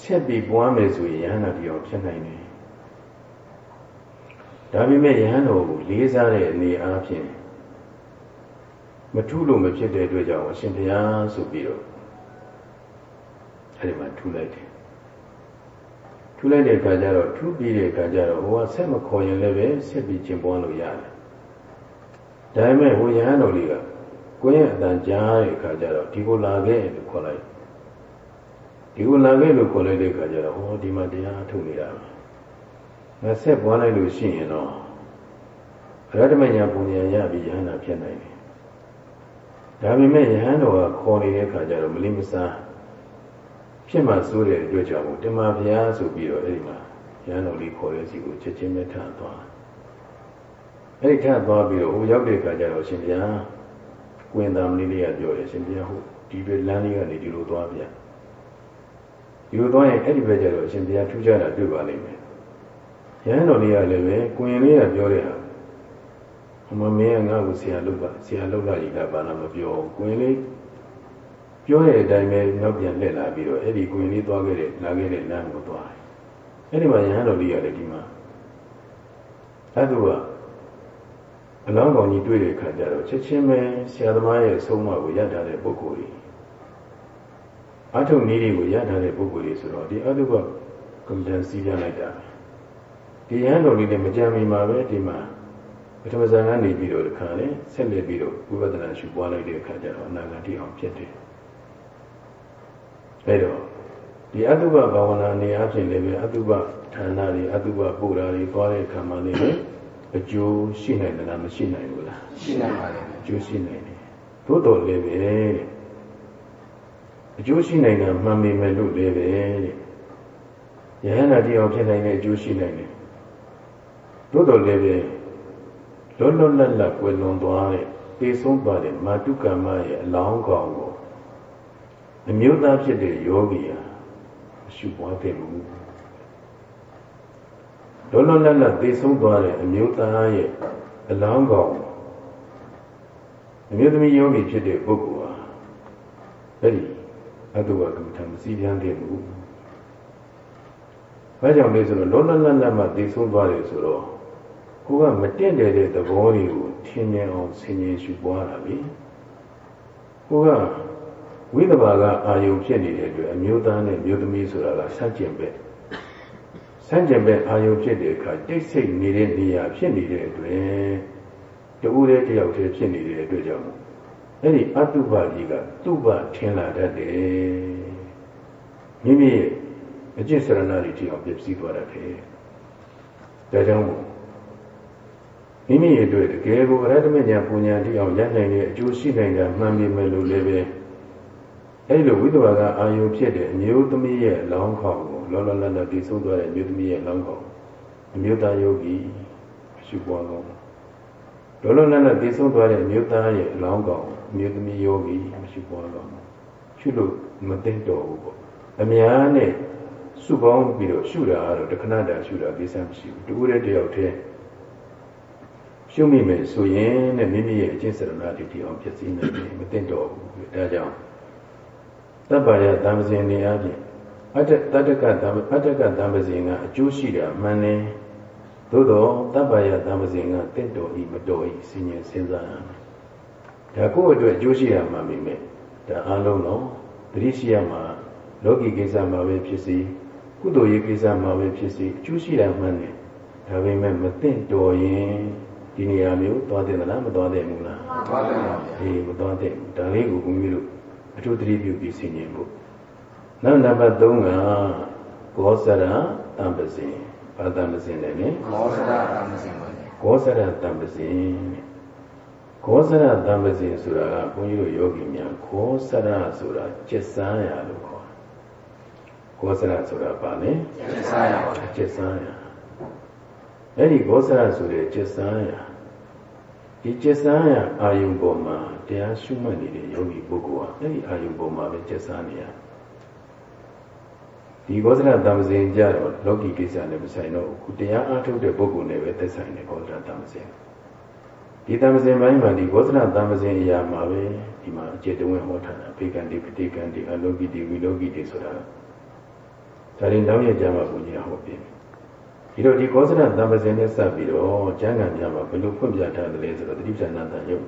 ဆက်ပြီးပွားမယ်ဆိုရင်ယဟန်တော်ဒီအောင်ဖြစ်နိုင်တယ်ဒါပေမဲ့ယဟန်တော်ကိုလေးစားတဲ့အနေအားဖြင့်မထူးလို့မဖြစ်တဲ့အတွက်ကြောင့်အရှင်ဘုရားဆိုပြီးတော့အဲဒီမှာထူလိုက်တယ်ထူလိုက်တဲ့အခါကျတော့ထူပြီးတဲ့အခါကျတော့ဟိုကဆက်မခေါ်ရင်လည်းပဲဆက်ပြီးကျင့်ပွားလို့ရတယ်ဒါပေမဲ့ဟိုယဟန်တော်လေးက ကိုယ့်ရဲ့အတန်ကြားတဲ့အခါကျတော့ဒီကိုလာခဲ့လို့ခေါ်လိုက်ဒီကိုလာခဲ့လို့ခေါ်လိုက်တဲ့အခါကျတော့ဟောဒီမှာတရားထုတ်နေတာပဲငါဆက်ပွားလိုက်လို့ရှိရင်တော့အရဟတမညာပုံညာရပြီးယဟန္တာဖြစ်နိုင်တယ်ဒါပေမဲ့ယဟန်တော်ကခေါ်နေတဲ့အခါကျတော့မလိမစားဖြစ်မှစိုးတဲ့အတွက်ကြောင့်တမန်ဘုရားဆိုပြီးတော့အဲ့ဒီမှာယဟန်တော်လေးခေါ်တဲ့စီကိုချက်ချင်းပဲထသွားအဲ့ဒီထသွားပြီးတော့ဟိုရောက်တဲ့အခါကျတော့ရှင်ဘုရား ကွင်သားမလေးလေးကပြောတယ်ရှင်ဘုရားဟုတ်ဒီပဲလမ်းလေးကနေဒီလိုသွားပြန်ဒီလိုသွားရင်အဲ့ဒီဘက်ကျတော့ရှင်ဘုရားထူးခြားတာတွေ့ပါလိမ့်မယ်ရဟန်းတော်လေးကလည်းပဲကွင်လေးကပြောတဲ့ဟာအမမင်းကငါ့ကိုဆရာလုပ်ပါဆရာလုပ်လာကြီးကဘာလို့မပြောကွင်လေးပြောတဲ့အတိုင်းပဲနောက်ပြန်လှည့်လာပြီးတော့အဲ့ဒီကွင်လေးသွားခဲ့တဲ့လာခဲ့တဲ့လမ်းကိုသွားတယ်အဲ့ဒီမှာရဟန်းတော်လေးကလည်းဒီမှာအဲ့သူက အလောင်းကောင်ကြီးတွေ့တဲ့အခါကျတော့ချက်ချင်းပဲဆရာသမားရဲ့ဆုံးမကိုရထားတဲ့ပုဂ္ဂိုလ်ကြီးအထုံနည်းတွေကိုရထားတဲ့ပုဂ္ဂိုလ်ကြီးဆိုတော့ဒီအတုပကမ္ဘာစီးပြလိုက်တာဒီရဟန်းတော်လေးလည်းမကြမ်းမီမှာပဲဒီမှာပထမဇန်ကနေပြီးတော့တခါလေဆက်လက်ပြီးတော့ဝိပဿနာရှုပွားလိုက်တဲ့အခါကျတော့အနာဂတ်အောင်ဖြစ်တယ်အဲတော့ဒီအတုပဘာဝနာနေအချင်းလည်းပဲအတုပဌာနတွေအတုပပူရာတွေသွားတဲ့အခါမှာလည်း အကျိုးရှိနိုင်တယ်လားမရှိနိုင်ဘူးလားရှိနိုင်ပါတယ်အကျိုးရှိနိုင်တယ်သို့တော်လည်းပဲအကျိုးရှိနိုင်တာမှန်ပေမဲ့လို့လည်းပဲတဲ့ယဟန္တာတရားဖြစ်နိုင်တဲ့အကျိုးရှိနိုင်တယ်သို့တော်လည်းပဲလွတ်လွတ်လပ်လပ်ကွယ်လွန်သွားတဲ့ပေဆုံးသွားတဲ့မာတုကမ္မရဲ့အလောင်းကောင်ကိုအမျိုးသားဖြစ်တဲ့ယောဂီဟာအရှုပွားတဲ့မူ လောလောလတ်လတ်သိဆုံးသွားတဲ့အမျိုးသားရဲ့အလောင်းကောင်အမျိုးသမီးယောဂီဖြစ်တဲ့ပုဂ္ဂိုလ်ဟာအဲ့ဒီအတုဝကမ္မထမစီပြန်တဲ့ဘူး။ဘာကြောင့်လဲဆိုတော့လောလောလတ်လတ်မှသိဆုံးသွားတယ်ဆိုတော့ကိုကမတင့်တယ်တဲ့သဘောတွေကိုထင်မြင်အောင်ဆင်ခြင်ရှုပွားတာလေ။ကိုကဝိသဘာကအာယုံဖြစ်နေတဲ့အတွက်အမျိုးသားနဲ့မျိုးသမီးဆိုတာကဆန့်ကျင်ဘက်။ ဆန့်ကျင်ဘက်အာယုဖြစ်တဲ့အခါတိတ်ဆိတ်နေတဲ့နေရာဖြစ်နေတဲ့အတွက်တူတဲ့တယောက်တည်းဖြစ်နေတဲ့အတွက်ကြောင့်အဲ့ဒီအတုပကြီးကသူ့ဘထင်လာတတ်တယ်မိမိရဲ့အကျင့်စရဏတွေတိအောင်ပြည့်စည်သွားတတ်တယ်ဒါကြောင့်မိမိရဲ့အတွက်တကယ်ကိုအရဟတမဉာဏ်ပူညာတိအောင်ရနိုင်တဲ့အကျိုးရှိနိုင်တာမှန်ပြီမဲ့လို့လည်းပဲအဲ့လိုဝိသဝါကအာယုဖြစ်တဲ့အမျိုးသမီးရဲ့လောင်းခေါင်ကို လောလောလတ်လတ်တည်ဆုံးသွားတဲ့အမျိုးသမီးရဲ့လောင်းခေါင်အမျိုးသားယောဂီရှုပွားကောင်းလောလောလတ်လတ်တည်ဆုံးသွားတဲ့အမျိုးသားရဲ့လောင်းခေါင်အမျိုးသမီးယောဂီရှုပွားကောင်းရှုလို့မသိတော့ဘူးပေါ့အများနဲ့စုပေါင်းပြီးတော့ရှုတာကတော့တခဏတည်းရှုတာကိစ္စမရှိဘူးတူတဲ့တယောက်တည်းရှုမိမယ်ဆိုရင်တဲ့မိမိရဲ့အကျင့်စရဏတွေဒီအောင်ဖြစ်စီမယ်မသိတော့ဘူးဒါကြောင့်သဗ္ဗယသံဃင်နေအပြင် အတ္တတတ္တကသံအတ္တကသံဃင်ကအကျိုးရှိတာမှန်တယ်သို့တော့သဗ္ဗယသံဃင်ကတင့်တော်ဤမတော်ဤစဉ်းဉ္စဉ်းစားရမယ်ဒါကိုယ့်အတွက်အကျိုးရှိတာမှန်ပြီမဲ့ဒါအလုံးတော့တတိရှိရမှာလောကီကိစ္စမှာပဲဖြစ်စီကုသိုလ်ရေးကိစ္စမှာပဲဖြစ်စီအကျိုးရှိတာမှန်တယ်ဒါပေမဲ့မသိတော်ရင်ဒီနေရာမျိုးသွားတယ်လားမသွားတယ်ဘူးလားမသွားတယ်ပါဗျာအေးမသွားတယ်ဒါလေးကိုဘုန်းကြီးတို့အထူးသတိပြုပြီးဆင်ခြင်ဖို့ နောက်နံပါတ်3ကကောစရတံပစင်ဘာတံပစင်လဲနိကောစရတံပစင်ပါဗျာကောစရတံပစင်ကောစရတံပစင်ဆိုတာကဘုန်းကြီးတို့ယောဂီများကောစရဆိုတာကျက်စမ်းရလို့ခေါ်တယ်ကောစရဆိုတာဘာလဲကျက်စမ်းရပါကျက်စမ်းရအဲ့ဒီဘောဇရဆိုတဲ့ကျက်ဆန်းရဒီကျက်ဆန်းရအာယုံပေါ်မှာတရားရှုမှတ်နေတဲ့ယောဂီပုဂ္ဂိုလ်ဟာအဲ့ဒီအာယုံပေါ်မှာပဲကျက်ဆန်းနေရ ဒီဘောဇရတမစင်ကြတော့လောကီကိစ္စနဲ့မဆိုင်တော့ဘူးတရားအားထုတ်တဲ့ပုဂ္ဂိုလ်နဲ့ပဲသက်ဆိုင်တဲ့ဘောဇရတမစင်ဒီတမစင်ပိုင်းမှာဒီဘောဇရတမစင်အရာမှာပဲဒီမှာအကျေတဝင်းဟောထားတာဘေကံတိပတိကံတိအလောကိတိဝိလောကိတိဆိုတာဒါရင်နောက်ရကြမှာဘုရားဟောပြတယ်ဒီတော့ဒီကောသရသံပဇင်နဲ့စပ်ပြီးတော့ကျမ်းဂန်များမှာဘယ်လိုဖွင့်ပြထားတယ်လဲဆိုတော့တတိပ္ပဏတန်ယုတ်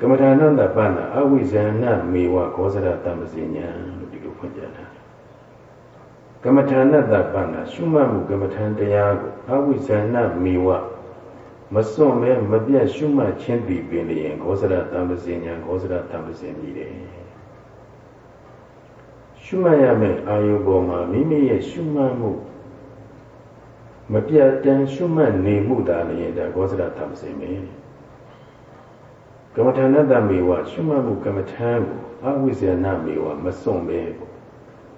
ကမ္မထာနန္တပဏအဝိဇ္ဇဏမေဝကောသရသံပဇင်ညာလို့ဒီလိုဖွင့်ပြထားတယ် ကမ္မထာနတပဏရှုမှတ်မှုကမ္မထာတရားကိုအဝိဇ္ဇဏမေဝမစွန့်မဲမပြတ်ရှုမှတ်ခြင်းတည်ပင်လျင်ကောသရသံပဇင်ညာကောသရသံပဇင်မြည်တယ်ရှုမှတ်ရမယ့်အာယုပေါ်မှာမိမိရဲ့ရှုမှတ်မှုမပြတ်တမ်းရှုမှတ်နေမှုသာလျင်ဒါကောစရသံစေမေကမ္မထာနတမေဝရှုမှတ်မှုကမ္မထာကိုအဝိဇ္ဇနာမေဝမစွန့်ပဲပေါ့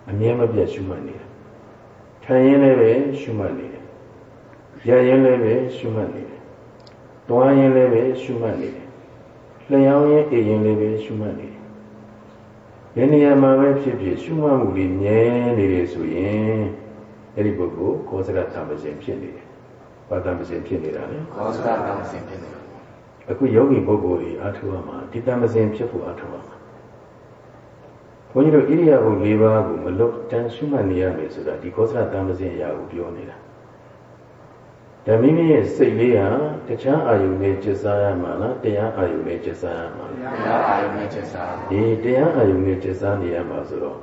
အမြဲမပြတ်ရှုမှတ်နေတာ ထိုင်ရင်လည်းပဲရှုမှတ်နေတယ်ရရင်လည်းပဲရှုမှတ်နေတယ်တွားရင်လည်းပဲရှုမှတ်နေတယ်လျှောင်းရင်အိမ်ရင်လည်းပဲရှုမှတ်နေတယ်ဒီနေရာမှာပဲဖြစ်ဖြစ်ရှုမှတ်မှုလေးမြဲနေတယ်ဆိုရင်အဲ့ဒီပုဂ္ဂိုလ်ကောစရသံပစဉ်ဖြစ်နေတယ်။ဘာသံပစဉ်ဖြစ်နေတာလဲ။ကောစရသံပစဉ်ဖြစ်နေတယ်။အခုယောဂီပုဂ္ဂိုလ်ကြီးအထုရမှာဒီသံပစဉ်ဖြစ်ဖို့အထုရမှာ။ဘု န်းကြီးတို့ဣရိယာပု၄ပါးကိုမလွတ်တန်ရှုမှတ်နေရမယ်ဆိုတာဒီကောစရသံပစဉ်အရာကိုပြောနေတာ။ဒါမိမိရဲ့စိတ်လေးဟာတခြားအာယုန်နဲ့ကျက်စားရမှာလားတရားအာယုန်နဲ့ကျက်စားရမှာလားတရားအာယုန်နဲ့ကျက်စားဒီတရားအာယုန်နဲ့ကျက်စားနေရမှာဆိုတော့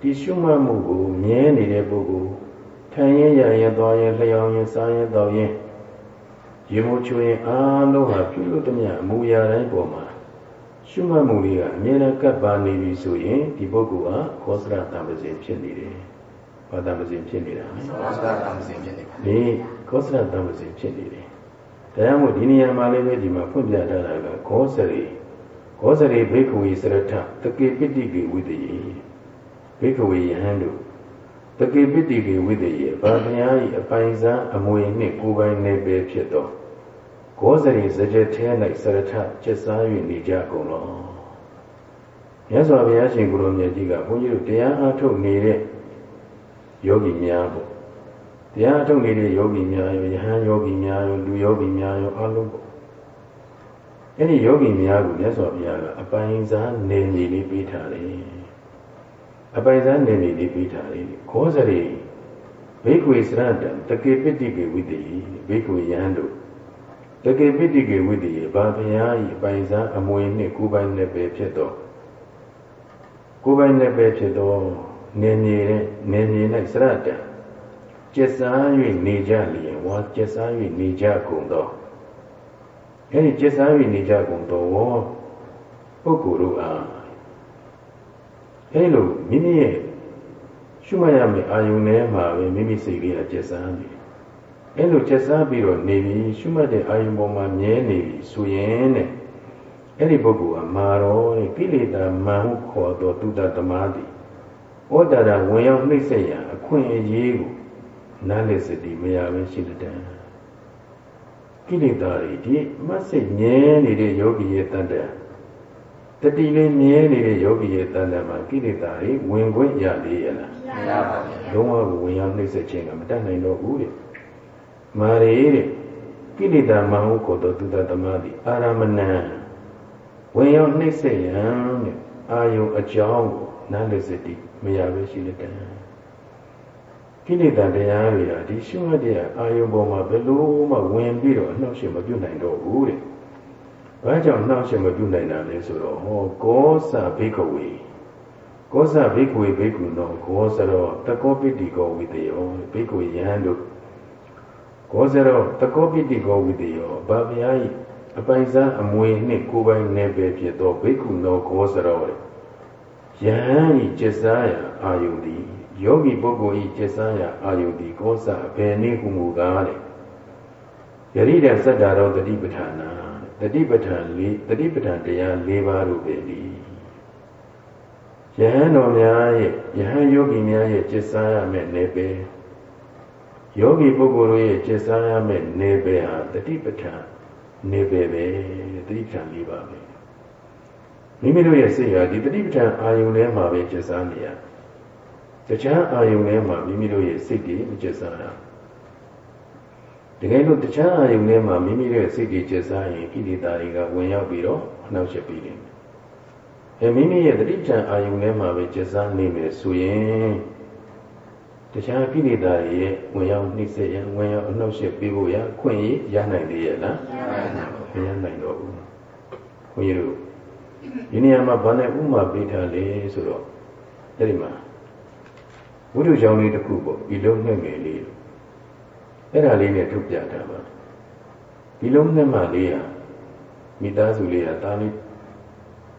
ဒီရှုမှတ်မှုကိုမြဲနေတဲ့ပုဂ္ဂိုလ်ထိုင်ရင်ရရင်သွားရင်လျောင်းရင်စားရင်တောက်ရင်ရေမိုးချွေရင်အားလုံးဟာပြုလို့တည်းအမူအရာတိုင်းပေါ်မှာ ရှုမှတ်မှုလေးကအမြဲတမ်းကပ်ပါနေပြီဆိုရင်ဒီပုဂ္ဂိုလ်ဟာခောစရတံပစဉ်ဖြစ်နေတယ်။ဘာတံပစဉ်ဖြစ်နေတာလဲ။ခောစရတံပစဉ်ဖြစ်နေပါ။ဒီခောစရတံပစဉ်ဖြစ်နေတယ်။တရားမို့ဒီနေရာမှာလည်းပဲဒီမှာဖွင့်ပြထားတာကခောစရိခောစရိဘိက္ခဝေစရထတကေပိတိကေဝိတယေဘိက္ခဝေယဟန်တို့တကေပိတိကေဝိတယေဗာဘုရား၏အပိုင်စားအမွေနှင့်ကိုယ်ပိုင်နေပေဖြစ်သော ဂောဇရိစကြထဲ၌စရထကျက်စား၍နေကြကုန်လောမြတ်စွာဘုရားရှင်ကိုယ်တော်မြတ်ကြီးကဘုန်းကြီးတို့တရားအားထုတ်နေတဲ့ယောဂီများပေါ့တရားအားထုတ်နေတဲ့ယောဂီများရောယဟန်ယောဂီများရောလူယောဂီများရောအလုံးပေါ့အဲ့ဒီယောဂီများကိုမြတ်စွာဘုရားကအပိုင်စားနေနေလေးပေးထားတယ်အပိုင်စားနေနေလေးပြီးထားလေးခောစရိဘိက္ခွေစရတံတကေပတိကေဝိတ္တိဘိက္ခွေယံတို့ တကေပတိကေဝိတ္တိဘာဘုရားဤအပိုင်စားအမွေနှင့်ကိုယ်ပိုင်နဲ့ပဲဖြစ်တော့ကိုယ်ပိုင်နဲ့ပဲဖြစ်တော့နေမြေနဲ့နေမြေ၌စရတံကျက်စား၍နေကြလျင်ဝါကျက်စား၍နေကြကုန်တော့အဲဒီကျက်စား၍နေကြကုန်တော့ပုဂ္ဂိုလ်တို့အားအဲလိုမိမိရဲ့ရှုမှတ်ရမယ့်အာယုန်ထဲမှာပဲမိမိစိတ်လေးကကျက်စမ်းနေတယ် အဲ့လိုချက်စားပြီးတော့နေပြီးရှုမှတ်တဲ့အာယုံပေါ်မှာမြဲနေပြီဆိုရင်တဲ့အဲ့ဒီပုဂ္ဂိုလ်ကမာရောတဲ့ကိလေသာမန်ဟုခေါ်သောတုဒ္ဒသမားသည်ဩတ္တရာဝင်ရောက်နှိမ့်ဆက်ရန်အခွင့်အရေးကိုနားလည်စတိမရဘဲရှိတဲ့တည်းကိလေသာတွေဒီမတ်စိတ်ငြဲနေတဲ့ယောဂီရဲ့တန်တန်တတိလေးမြဲနေတဲ့ယောဂီရဲ့တန်တန်မှာကိလေသာတွေဝင်ခွင့်ရသေးရလားမရပါဘူးလုံးဝဝင်ရောက်နှိမ့်ဆက်ခြင်းကမတတ်နိုင်တော့ဘူးတဲ့ မာရီတဲ့ကိလေသာမဟုတ်ကိုတော့သူတသမတိအာရမဏံဝင်ရောက်နှိမ့်ဆက်ရန်တဲ့အာယုအကြောင်းကိုနားလည်စတိမရပဲရှိလက်တံကိလေသာတရားတွေဟာဒီရှုမှတ်တဲ့အာယုပေါ်မှာဘယ်လိုမှဝင်ပြီးတော့အနှောက်အယှက်မပြုတ်နိုင်တော့ဘူးတဲ့။ဘာကြောင့်နှောက်အယှက်မပြုတ်နိုင်တာလဲဆိုတော့ဟောကောသဘိကဝေကောသဘိကဝေဘိက္ခုနောကောသရောတကောပိတိကောဝိတယောဘိကဝေယဟန်တို့ ကောဇရောတကောပိတိကောဝိတယောဘာဗျာဤအပိုင်စားအမွေနှင့်ကိုယ်ပိုင်နယ်ပယ်ဖြစ်သောဘိက္ခုနောကောဇရောယဟန်ဤကျက်စားရာအာယုန်သည်ယောဂီပုဂ္ဂိုလ်ဤကျက်စားရာအာယုန်သည်ကောဇအဘယ်နည်းဟုမူကားလေယရိဒသတ္တာရောတတိပဋ္ဌာနာတတိပဋ္ဌာန်လေးတတိပဋ္ဌာန်တရား၄ပါးတို့ပဲဒီယဟန်တော်များရဲ့ယဟန်ယောဂီများရဲ့ကျက်စားရမယ့်နယ်ပယ် ယောဂီပုဂ္ဂိုလ်ရဲ့ကျက်စားရမယ့်နေပယ်ဟာတတိပဋ္ဌာန်နေပယ်ပဲတတိပဋ္ဌာန်၄ပါးပဲမိမိတို့ရဲ့စိတ်ဟာဒီတတိပဋ္ဌာန်အာယုန်ထဲမှာပဲကျက်စားနေရတခြားအာယုန်ထဲမှာမိမိတို့ရဲ့စိတ်တွေမကျက်စားရတကယ်လို့တခြားအာယုန်ထဲမှာမိမိတို့ရဲ့စိတ်တွေကျက်စားရင်ကိလေသာတွေကဝင်ရောက်ပြီးတော့အနှောက်အယှက်ပြီးတယ်အဲမိမိရဲ့တတိပဋ္ဌာန်အာယုန်ထဲမှာပဲကျက်စားနေမယ်ဆိုရင် တခြားကိလေသာတွေရဲ့ဝင်ရောက်နှိမ့်ဆက်ရဝင်ရောက်အနှောက်အယှက်ပေးဖို့ရခွင့်ရရနိုင်လေရဲ့လားမရနိုင်တော့ဘူးဘုန်းကြီးတို့ဒီနေရာမှာဘာနဲ့ဥမာပေးထားလဲဆိုတော့အဲ့ဒီမှာဝိတုကြောင့်လေးတစ်ခုပေါ့ဒီလုံးနဲ့ငယ်လေးအဲ့ဒါလေးနဲ့ထုတ်ပြတာပါဒီလုံးနဲ့မှလေးဟာမိသားစုလေးဟာတားလေး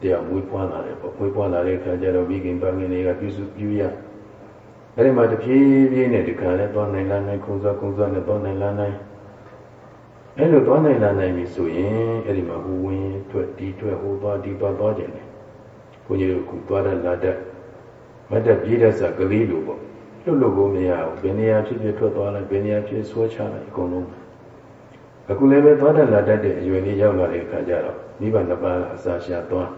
တရားမွေးပွားလာတယ်ပေါ့မွေးပွားလာတဲ့အခါကျတော့မိခင်ပန်းငယ်တွေကပြုစုပြုရ အဲ့ဒီမှာတဖြည်းဖြည်းနဲ့ဒီခါလဲသွားနိုင်လာနိုင်ခုံစောခုံစောနဲ့သွားနိုင်လာနိုင်အဲ့လိုသွားနိုင်လာနိုင်ပြီဆိုရင်အဲ့ဒီမှာဟိုဝင်ထွက်ဒီထွက်ဟိုသွားဒီသွားသွားကြတယ်ဘုန်းကြီးတို့ကသွားတဲ့လာတဲ့မတ်တက်ပြေးတဲ့စကလေးလိုပေါ့လွတ်လွတ်ကိုမရဘူးဘယ်နေရာဖြစ်ဖြစ်ထွက်သွားလိုက်ဘယ်နေရာဖြစ်ဆွဲချလိုက်အကုန်လုံးအခုလည်းပဲသွားတဲ့လာတတ်တဲ့အရွယ်လေးရောက်လာတဲ့အခါကျတော့မိဘနှစ်ပါးအစာရှာသွား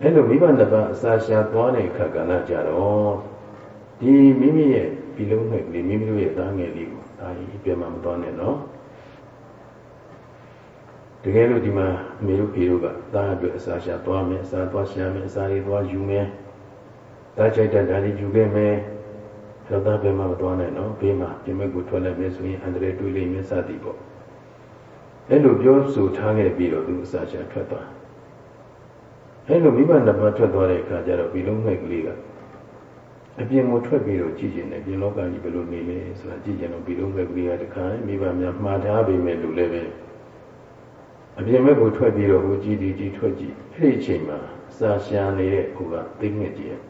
အဲ့လိုမိဘနှစ်ပါးအစာရှာသွားတဲ့အခါကလည်းကြတော့ ဒီမိမိရဲ့ဒီလုံးနဲ့ဒီမိမိတို့ရဲ့သားငယ်လေးကိုဒါကြီးပြမမသွားနဲ့နော်တကယ်လို့ဒီမှာအမေတို့ဖေတို့ကသားအတွက်အစာရှာသွားမယ်အစာသွားရှာမယ်အစာတွေသွားယူမယ်သားချိုက်တဲ့ဒါတွေယူခဲ့မယ်တော့သားပြမမသွားနဲ့နော်ဘေးမှာပြင်မဲ့ကိုထွက်လိုက်မယ်ဆိုရင်အန္တရာယ်တွေးလိမ့်မယ်စသည်ပေါ့အဲ့လိုပြောဆိုထားခဲ့ပြီးတော့သူအစာရှာထွက်သွားအဲ့လိုမိဘနှစ်ပါးထွက်သွားတဲ့အခါကျတော့ဒီလုံးနဲ့ကလေးက အပြင်ကိုထွက်ပြီးတော့ကြည့်ကျင်တယ်ပြင်လောကကြီးဘယ်လိုနေလဲဆိုတာကြည့်ကျင်တော့ပြီးတော့ပဲကလေးကတခါမိဘများမှားထားပေမဲ့လူလည်းပဲအပြင်ဘက်ကိုထွက်ပြီးတော့ဟိုကြည့်ဒီကြည့်ထွက်ကြည့်အဲ့ဒီအချိန်မှာစာရှာနေတဲ့ဟိုကသိငှက်ကြီးရဲ့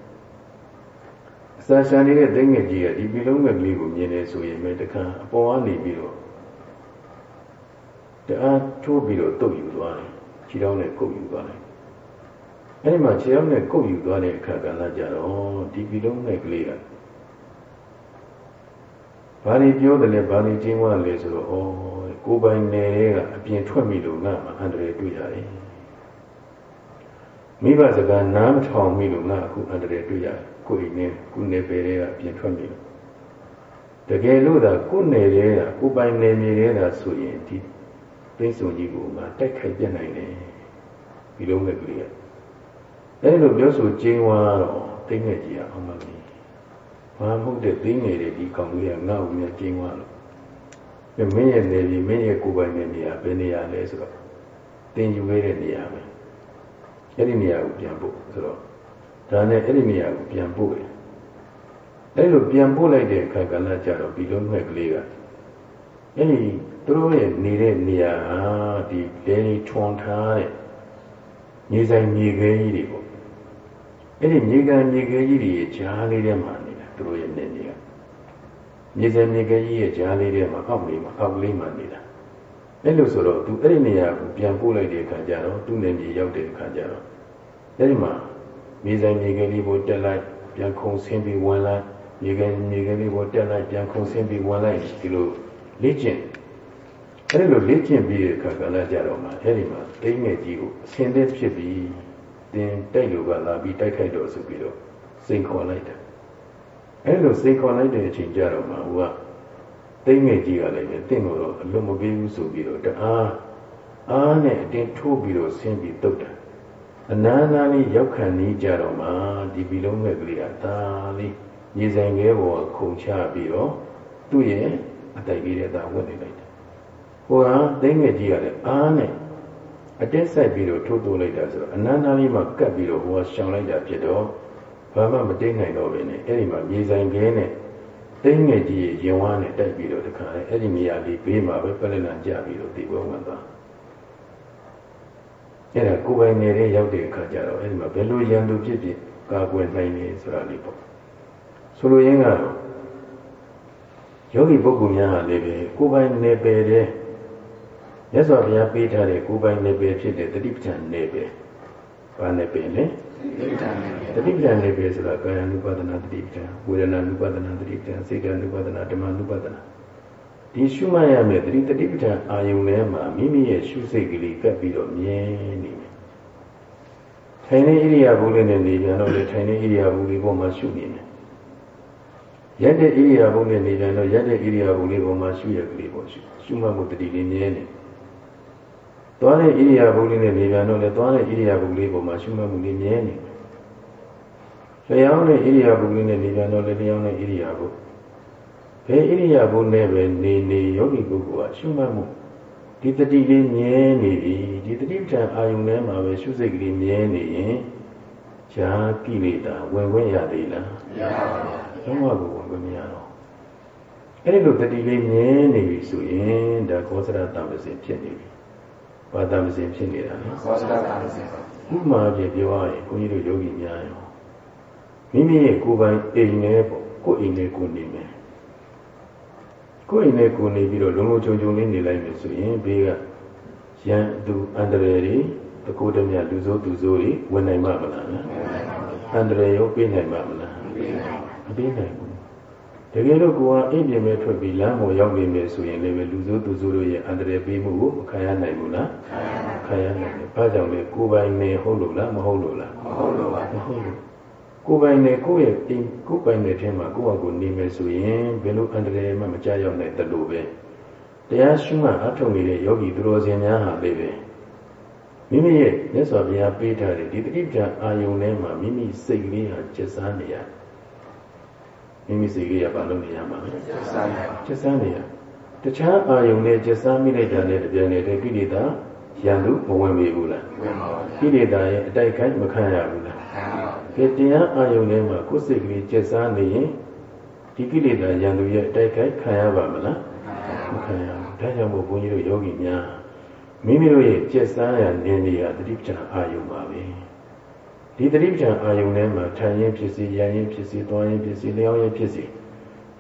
စာရှာနေတဲ့သိငှက်ကြီးရဲ့ဒီပြီးလုံးကလေးကိုမြင်နေဆိုရင်ပဲတခါအပေါ်ကနေပြီးတော့တအားထိုးပြီးတော့တုတ်ယူသွားတယ်ခြေထောက်နဲ့ကုပ်ယူသွားတယ် အဲ့ဒီမှာခြေရောက်နဲ့ကုတ်ယူသွားတဲ့အခါကလည်းကြတော့ဒီပီလုံးနဲ့ကလေးကဘာတွေပြောတယ်လဲဘာတွေကျင်းဝလဲဆိုတော့ဩကိုပိုင်နယ်ကအပြင်ထွက်မိလို့ငါမှအန္တရာယ်တွေ့ရတယ်မိဘစကားနားမထောင်မိလို့ငါအခုအန္တရာယ်တွေ့ရတယ်ကိုယ်နဲ့ကိုယ်နယ်ပယ်တွေကအပြင်ထွက်မိလို့တကယ်လို့သာကိုယ်နယ်တွေကကိုပိုင်နယ်မြေတွေကဆိုရင်ဒီသိစုံကြီးကိုငါတိုက်ခိုက်ပြနိုင်တယ်ဒီလုံးနဲ့ကလေးက အဲလိုပြောဆိုကျင်းသွားတော့သိငယ်ကြီးအောင်မလို့ဘာမဟုတ်တဲ့သိငယ်တွေဒီကောင်ကြီးကငါ့ကိုမြကျင်းသွားလို့ပြမင်းရဲ့နေပြီးမင်းရဲ့ကိုယ်ပိုင်တဲ့နေရာဘယ်နေရာလဲဆိုတော့တင်ယူခဲ့တဲ့နေရာပဲအဲ့ဒီနေရာကိုပြန်ပို့ဆိုတော့ဒါနဲ့အဲ့ဒီနေရာကိုပြန်ပို့တယ်အဲ့လိုပြန်ပို့လိုက်တဲ့အခါကလည်းကြတော့ဒီလုံးမဲ့ကလေးကအဲ့ဒီသူတို့ရဲ့နေတဲ့နေရာဟာဒီလေထွန်ထားတဲ့မြေဆိုင်မြေခဲကြီးတွေပေါ့ အဲ့ဒီမြေကန်မြေခဲကြီးတွေကြားလေးထဲမှာနေတာသူတို့ရဲ့နေနေကမြေစံမြေကကြီးရဲ့ကြားလေးထဲမှာအောက်လေးမှာအောက်ကလေးမှာနေတာအဲ့လိုဆိုတော့သူအဲ့ဒီနေရာကိုပြန်ပို့လိုက်တဲ့အခါကျတော့သူ့နေမြေရောက်တဲ့အခါကျတော့အဲ့ဒီမှာမြေစံမြေကလေးကိုတက်လိုက်ပြန်ခုံဆင်းပြီးဝင်လိုက်မြေကမြေကလေးကိုတက်လိုက်ပြန်ခုံဆင်းပြီးဝင်လိုက်ဒီလိုလေ့ကျင့်အဲ့ဒီလိုလေ့ကျင့်ပြီးတဲ့အခါကလည်းကြတော့မှအဲ့ဒီမှာတိတ်ငယ်ကြီးကိုအဆင်သင့်ဖြစ်ပြီး တင်တိုက်လို့ကလာပြီးတိုက်ခိုက်တော့ဆိုပြီးတော့စိန်ခေါ်လိုက်တယ်အဲ့လိုစိန်ခေါ်လိုက်တဲ့အချိန်ကြတော့မှဟိုကတိတ်ငယ်ကြီးကလည်းပဲတင့်လို့တော့အလွတ်မပေးဘူးဆိုပြီးတော့တအားအားနဲ့အတင်းထိုးပြီးတော့ဆင်းပြီးတုတ်တယ်အနာနာလေးရောက်ခံနေကြတော့မှဒီဘီလုံးမဲ့ကလေးကဒါလေးညီဆိုင်ခဲပေါ်ခုန်ချပြီးတော့သူ့ရဲ့အတိုက်ကြီးတဲ့ဒါဝတ်နေလိုက်တယ်ဟိုကတိတ်ငယ်ကြီးကလည်းအားနဲ့ အတက်ဆက်ပြီးတော့ထိုးတိုးလိုက်တာဆိုတော့အနာနာလေးမှာကပ်ပြီးတော့ဟိုကရှောင်လိုက်တာဖြစ်တော့ဘာမှမတိတ်နိုင်တော့ဘဲနဲ့အဲ့ဒီမှာညီဆိုင်ခဲနဲ့တိတ်ငယ်ကြီးရင်ဝါနဲ့တိုက်ပြီးတော့တခါလေအဲ့ဒီနေရာလေးဘေးမှာပဲပလက်လန်ကြပြီးတော့ဒီဘဝဝင်သွားအဲ့ဒါကိုယ်ပိုင်နေတဲ့ရောက်တဲ့အခါကျတော့အဲ့ဒီမှာဘယ်လိုရန်သူဖြစ်ဖြစ်ကာကွယ်နိုင်နေဆိုတာလေးပေါ့ဆိုလိုရင်းကတော့ယောဂီပုဂ္ဂိုလ်များဟာလည်းပဲကိုယ်ပိုင်နေပယ်တဲ့ မြတ်စွာဘုရားပေးထားတဲ့ကိုယ်ပိုင်နေပယ်ဖြစ်တဲ့တတိပဋ္ဌာန်နေပယ်ဘာနေပယ်လဲတတိပဋ္ဌာန်နေပယ်ဆိုတာကာယ ानु ပါဒနာတတိပဋ္ဌာန်ဝေဒနာ ानु ပါဒနာတတိပဋ္ဌာန်စေတ ानु ပါဒနာဓမ္မ ानु ပါဒနာဒီရှုမှတ်ရမယ်တတိတတိပဋ္ဌာန်အာယုန်ထဲမှာမိမိရဲ့ရှုစိတ်ကလေးကပ်ပြီးတော့မြဲနေမယ်ထိုင်နေဣရိယာပုလေးနဲ့နေပြန်တော့လေထိုင်နေဣရိယာပုလေးပေါ်မှာရှုနေမယ်ရက်တဲ့ဣရိယာပုနဲ့နေပြန်တော့ရက်တဲ့ဣရိယာပုလေးပေါ်မှာရှုရကလေးပေါ့ရှုရှုမှတ်မှုတတိလေးမြဲနေ သွားတဲ့ဣရိယာပုလေးနဲ့နေပြန်တော့လေသွားတဲ့ဣရိယာပုလေးပေါ်မှာရှုမှတ်မှုလေးမြဲနေလျှောင်းတဲ့ဣရိယာပုလေးနဲ့နေပြန်တော့လေလျှောင်းတဲ့ဣရိယာပုဘယ်ဣရိယာပုနဲ့ပဲနေနေယောဂီပုဂ္ဂိုလ်ကရှုမှတ်မှုဒီတတိလေးမြဲနေပြီဒီတတိပဋ္ဌာန်အာယုန်ထဲမှာပဲရှုစိတ်ကလေးမြဲနေရင်ဈာကိလေသာဝင်ခွင့်ရသေးလားမရပါဘူးလုံးဝကိုဝင်ခွင့်မရတော့အဲ့ဒီလိုတတိလေးမြဲနေပြီဆိုရင်ဒါခောစရတမစင်ဖြစ်နေပြီ ဘာတမစင်ဖြစ်နေတာလဲခောစရတမစင်ဥမာပြပြောရရင်ဘုန်းကြီးတို့ယောဂီများရောမိမိရဲ့ကိုယ်ပိုင်အိမ်နဲ့ပေါ့ကိုယ်အိမ်နဲ့ကိုယ်နေမယ်ကိုယ်အိမ်နဲ့ကိုယ်နေပြီးတော့လုံလုံချုံချုံလေးနေလိုက်မယ်ဆိုရင်ဘေးကရန်သူအန္တရာယ်တွေတကူတည်းမြလူစိုးသူစိုးတွေဝင်နိုင်မှာမလားအန္တရာယ်ရောပေးနိုင်မှာမလားမပေးနိုင်ဘူး တကယ်လို့ကိုယ်ကအိမ်ပြင်မဲ့ထွက်ပြီးလမ်းပေါ်ရောက်နေမယ်ဆိုရင်လည်းလူစိုးသူစိုးတို့ရဲ့အန္တရာယ်ပေးမှုကိုမခံရနိုင်ဘူးလားခံရနိုင်တယ်ဘာကြောင့်လဲကိုယ်ပိုင်နေဟုတ်လို့လားမဟုတ်လို့လားမဟုတ်လို့ပါမဟုတ်လို့ကိုယ်ပိုင်နဲ့ကိုယ့်ရဲ့အိမ်ကိုယ်ပိုင်တဲ့ထဲမှာကိုယ့်ဟာကိုယ်နေမယ်ဆိုရင်ဘယ်လိုအန္တရာယ်မှမကြောက်ရောက်နိုင်တယ်လို့ပဲတရားရှိမှအထောက်နေတဲ့ယောဂီသူတော်စင်များဟာလည်းပဲမိမိရဲ့မြတ်စွာဘုရားပေးထားတဲ့ဒီတိပ္ပံအာယုန်ထဲမှာမိမိစိတ်ကလေးဟာကျက်စားနေရ မိမိစိတ်ကလေးကဘာလို့နေရမှာလဲကျက်စားနေကျက်စားနေရတခြားအာယုန်နဲ့ကျက်စားမိလိုက်တာနဲ့တပြိုင်နက်တည်းကိလေသာရန်သူမဝင်ပြီဘူးလားဝင်ပါဘူးကိလေသာရဲ့အတိုက်ခိုက်မခံရဘူးလားခံပါဘူးဒီတရားအာယုန်ထဲမှာကိုယ်စိတ်ကလေးကျက်စားနေရင်ဒီကိလေသာရန်သူရဲ့အတိုက်ခိုက်ခံရပါမလားမခံရဘူးဒါကြောင့်မို့ဘုန်းကြီးတို့ယောဂီများမိမိတို့ရဲ့ကျက်စားရနေနေရတတိပ္ပံအာယုံပါပဲ ဒီတတိပ္ပံအာယုံထဲမှာထိုင်ရင်ဖြစ်စီရရင်ဖြစ်စီသွားရင်ဖြစ်စီလျောင်းရင်ဖြစ်စီ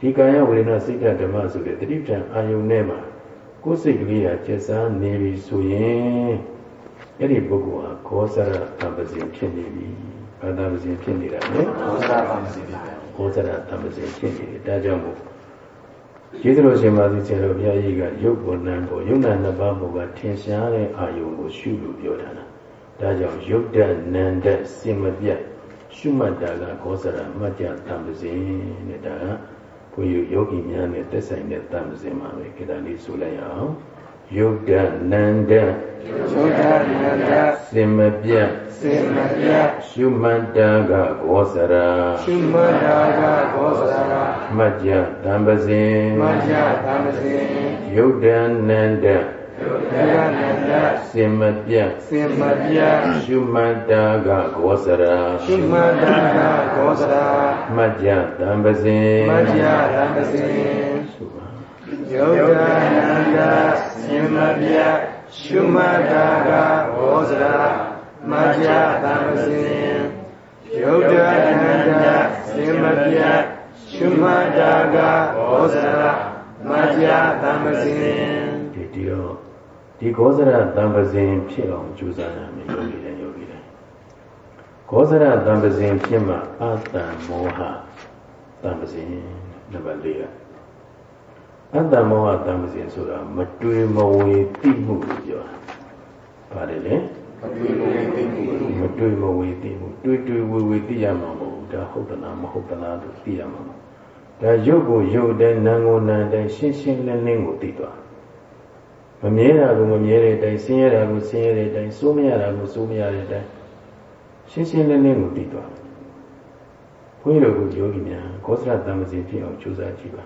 ဒီကာယဝေဒနာစိတ်ဓမ္မဆိုတဲ့တတိပ္ပံအာယုံထဲမှာကိုယ်စိတ်ကလေးဟာကျက်စားနေပြီဆိုရင်အဲ့ဒီပုဂ္ဂိုလ်ဟာခောစရတပ္ပဇင်ဖြစ်နေပြီဘာတပ္ပဇင်ဖြစ်နေတာလဲခောစရတပ္ပဇင်ဖြစ်တယ်ခောစရတပ္ပဇင်ဖြစ်နေတယ်ဒါကြောင့်မို့ကျေးဇူးတော်ရှင်ပါသည်ဆရာတော်ဘုရားကြီးကရုပ်ပေါ်နံပေါ်ယုံနာနှစ်ပါးပေါ်ကထင်ရှားတဲ့အာယုံကိုရှုလို့ပြောထားတာ ဒါကြောင့်ယုတ်တနန္တစင်မပြတ်ရှုမှတ်တာကခောစရမကြတံပစဉ်တဲ့ဒါကဘုန်းကြီးယောဂီများနဲ့သက်ဆိုင်တဲ့တံပစဉ်မှာပဲခေတ္တလေးဆိုလိုက်အောင်ယုတ်တနန္တယုတ်တနန္တစင်မပြတ်စင်မပြတ်ရှုမှတ်တာကခောစရာရှုမှတ်တာကခောစရာမကြတံပစဉ်မကြတံပစဉ်ယုတ်တနန္တ ယုတ်တနန္တစင်မပြတ်စင်မပြတ်ရှုမှတ်တာကခောစရာရှုမှတ်တာကခောစရာမကြတံပစဉ်မကြတံပစဉ်ယုတ်တနန္တစင်မပြတ်ရှုမှတ်တာကခောစရာမကြတံပစဉ်ယုတ်တနန္တစင်မပြတ်ရှုမှတ်တာကဘောဇရမကြတမ္ပစင်ဒီဒီတော့ ဒီဂောဇရတံပဇင်ဖြစ်အောင်ကြိုးစားရမယ်ယောဂီတွေယောဂီတွေဂောဇရတံပဇင်ဖြစ်မှအတ္တမောဟတံပဇင်နံပါတ်၄ကအတ္တမောဟတံပဇင်ဆိုတာမတွေးမဝေတိမှုကိုပြောတာပါတယ်လေမတွေ့လို့သိမှုမတွေးမဝေသိမှုတွေးတွေးဝေဝေသိရမှာမဟုတ်ဘူးဒါဟုတ်သလားမဟုတ်သလားလို့သိရမှာမဟုတ်ဒါရုပ်ကိုရုပ်တဲ့နာမ်ကိုနာမ်တဲ့ရှင်းရှင်းလင်းလင်းကိုသိသွား မမြဲတာကိုမမြဲတဲ့အတိုင်းဆင်းရဲတာကိုဆင်းရဲတဲ့အတိုင်းစိုးမရတာကိုစိုးမရတဲ့အတိုင်းရှင်းရှင်းလင်းလင်းကိုသိသွားဘုန်းကြီးတို့ကယောဂီများကောသရတမ္ပစီဖြစ်အောင်ကြိုးစားကြည့်ပါ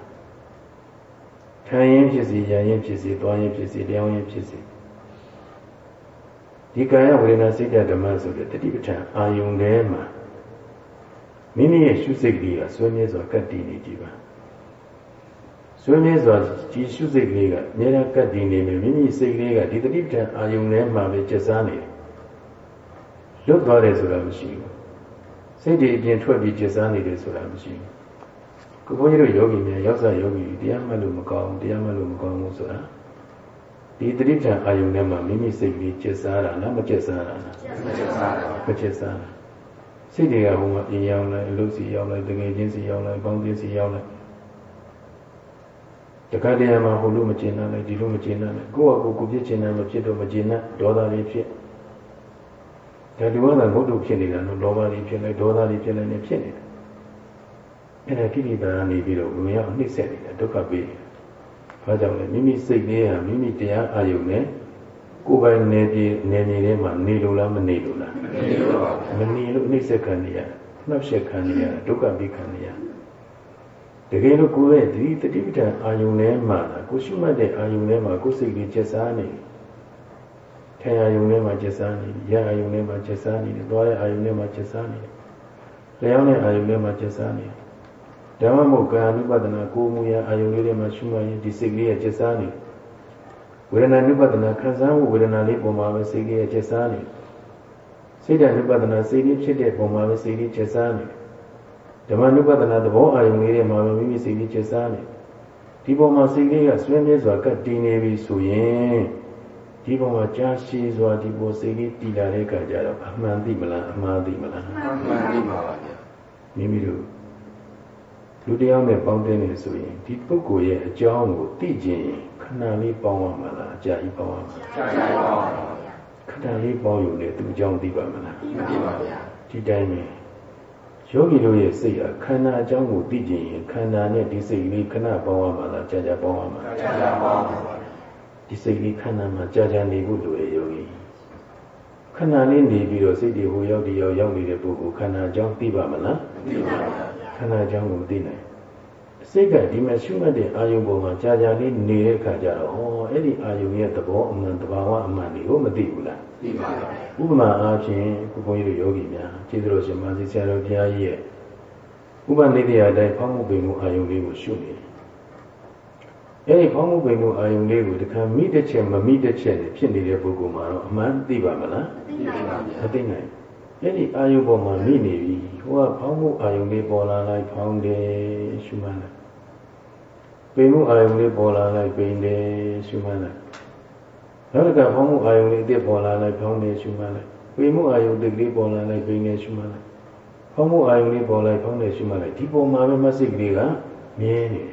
ခံရင်ဖြစ်စီရရင်ဖြစ်စီသွားရင်ဖြစ်စီတရားရင်ဖြစ်စီဒီကာယဝေဒနာစိတ်ဓမ္မဆိုတဲ့တတိပဋ္ဌာန်အာယုန်ထဲမှာမိမိရဲ့ရှုစိတ်ကလေးကဆွေးမြဲစွာကတ်တည်နေကြည့်ပါ ဆွေးမြဲစွာဒီရှုစိတ်ကလေးကအများအားကတ်တည်နေမယ်မိမိစိတ်ကလေးကဒီတတိပဋ္ဌာန်အာယုန်ထဲမှာပဲကျက်စားနေတယ်လွတ်သွားတယ်ဆိုတာမရှိဘူးစိတ်တွေအပြင်ထွက်ပြီးကျက်စားနေတယ်ဆိုတာမရှိဘူးကိုဘုန်းကြီးတို့ယောဂီများရောက်စားယောဂီတရားမှတ်လို့မကောင်းဘူးတရားမှတ်လို့မကောင်းဘူးဆိုတာဒီတတိပဋ္ဌာန်အာယုန်ထဲမှာမိမိစိတ်ကလေးကျက်စားတာလားမကျက်စားတာလားမချက်စားမကျက်စားတာစိတ်တွေကဟိုမှာပြင်ရောက်လိုက်အလုပ်စီရောက်လိုက်တကယ်ချင်းစီရောက်လိုက်ပေါင်းချင်းစီရောက်လိုက် တခါတည်းမှာဟိုလိုမကျင်နာလိုက်ဒီလိုမကျင်နာလိုက်ကိုယ့်အကိုကိုဖြစ်ချင်တယ်မဖြစ်တော့မကျင်နာဒေါသလေးဖြစ်ဒါလူကသာဘုဒ္ဓဖြစ်နေတာနော်လောဘလေးဖြစ်လိုက်ဒေါသလေးဖြစ်လိုက်နေဖြစ်နေတယ်အဲ့ဒါကိလေသာကနေပြီးတော့ဝင်ရောက်နှိမ့်ဆက်နေတာဒုက္ခပေးနေတာဘာကြောင့်လဲမိမိစိတ်လေးဟာမိမိတရားအာယုန်နဲ့ကိုယ်ပိုင်နေပြည်နေနေထဲမှာနေလို့လားမနေလို့လားမနေလို့ပါဗျာမနေလို့နှိမ့်ဆက်ခံနေရနှောက်ရက်ခံနေရဒုက္ခပြီးခံနေရ တကယ်လို့ကိုယ်ရဲ့ဒီတတိပဋ္ဌာန်အာယုန်ထဲမှာလားကိုရှိမှတ်တဲ့အာယုန်ထဲမှာကိုယ်စိတ်ကြီးကျက်စားနေတယ်ထင်အာယုန်ထဲမှာကျက်စားနေတယ်ရအာယုန်ထဲမှာကျက်စားနေတယ်သွားတဲ့အာယုန်ထဲမှာကျက်စားနေတယ်လျောင်းတဲ့အာယုန်ထဲမှာကျက်စားနေတယ်ဓမ္မမဟုတ်ကာနုပဒနာကိုယ်မူရာအာယုန်လေးတွေမှာရှိမှရင်ဒီစိတ်ကလေးရဲ့ကျက်စားနေတယ်ဝေဒနာနုပဒနာခံစားမှုဝေဒနာလေးပုံမှာပဲစိတ်ကလေးရဲ့ကျက်စားနေတယ်စိတ်ဓာတ်နုပဒနာစိတ်လေးဖြစ်တဲ့ပုံမှာပဲစိတ်လေးကျက်စားနေတယ် ဓမ္မနုပဒနာသဘောအာယုန်လေးတွေမှာပဲမိမိစိတ်လေးကျက်စားနေတယ်ဒီပုံမှာစိတ်လေးကဆွေးမြဲစွာကပ်တည်နေပြီဆိုရင်ဒီပုံမှာကြာရှည်စွာဒီပုံစိတ်လေးတည်လာတဲ့အခါကျတော့အမှန်သိမလားအမှားသိမလားမှန်ပြီပါဗျာမိမိတို့လူတစ်ယောက်နဲ့ပေါင်းတင်နေဆိုရင်ဒီပုဂ္ဂိုလ်ရဲ့အကြောင်းကိုသိကျင်ရင်ခဏလေးပေါင်းရမှာလားအကြာကြီးပေါင်းရမှာလားကြာကြာပါဗျာခဏလေးပေါင်းယူလေသူအကြောင်းသိပါမလားမသိပါဗျာဒီတိုင်းပဲ ယောဂီတို့ရဲ့စိတ်ဟာခန္ဓာအကြောင်းကိုသိကျင်ရင်ခန္ဓာနဲ့ဒီစိတ်လေးခဏပေါင်းရမှာလားကြာကြာပေါင်းရမှာလားကြာကြာပါဗျာဒီစိတ်လေးခန္ဓာမှာကြာကြာနေဖို့လိုရဲ့ယောဂီခန္ဓာလေးနေပြီးတော့စိတ်တွေဟိုရောက်ဒီရောက်ရောက်နေတဲ့ပုဂ္ဂိုလ်ခန္ဓာအကြောင်းသိပါမလားမသိပါဗျာခန္ဓာအကြောင်းကိုမသိနိုင်စိတ်ကဒီမှာရှုမှတ်တဲ့အာယုံပေါ်မှာကြာကြာလေးနေတဲ့အခါကျတော့ဟောအဲ့ဒီအာယုံရဲ့သဘောအမှန်တဘာဝအမှန်တွေကိုမသိဘူးလား သိပါဗျာဥပမာအားဖြင့်ဘုဘုန်းကြီးတို့ယောဂီများကျေးဇူးတော်ရှင်မဆီဆရာတော်ဘုရားကြီးရဲ့ဥပနိဒေယအတိုင်းဖောင်းမှုပင်မှုအာယုံလေးကိုရှုနေတယ်အဲ့ဒီဖောင်းမှုပင်မှုအာယုံလေးကိုတခါမိတစ်ချက်မမိတစ်ချက်နဲ့ဖြစ်နေတဲ့ပုဂ္ဂိုလ်မှာတော့အမှန်သိပါမလားသိပါဗျာမသိနိုင်အဲ့ဒီအာယုပေါ်မှာမိနေပြီဟိုကဖောင်းမှုအာယုလေးပေါ်လာလိုက်ဖောင်းတယ်ရှုမှန်းလိုက်ပိန်မှုအာယုလေးပေါ်လာလိုက်ပိန်တယ်ရှုမှန်းလိုက် နောက်တစ်ခါဖောင်းမှုအာယုလေးအစ်ပေါ်လာလိုက်ဖောင်းတယ်ရှုမှန်းလိုက်ပိန်မှုအာယုတစ်ကလေးပေါ်လာလိုက်ပိန်တယ်ရှုမှန်းလိုက်ဖောင်းမှုအာယုလေးပေါ်လိုက်ဖောင်းတယ်ရှုမှန်းလိုက်ဒီပုံမှာပဲမစိတ်ကလေးကမြဲနေတယ်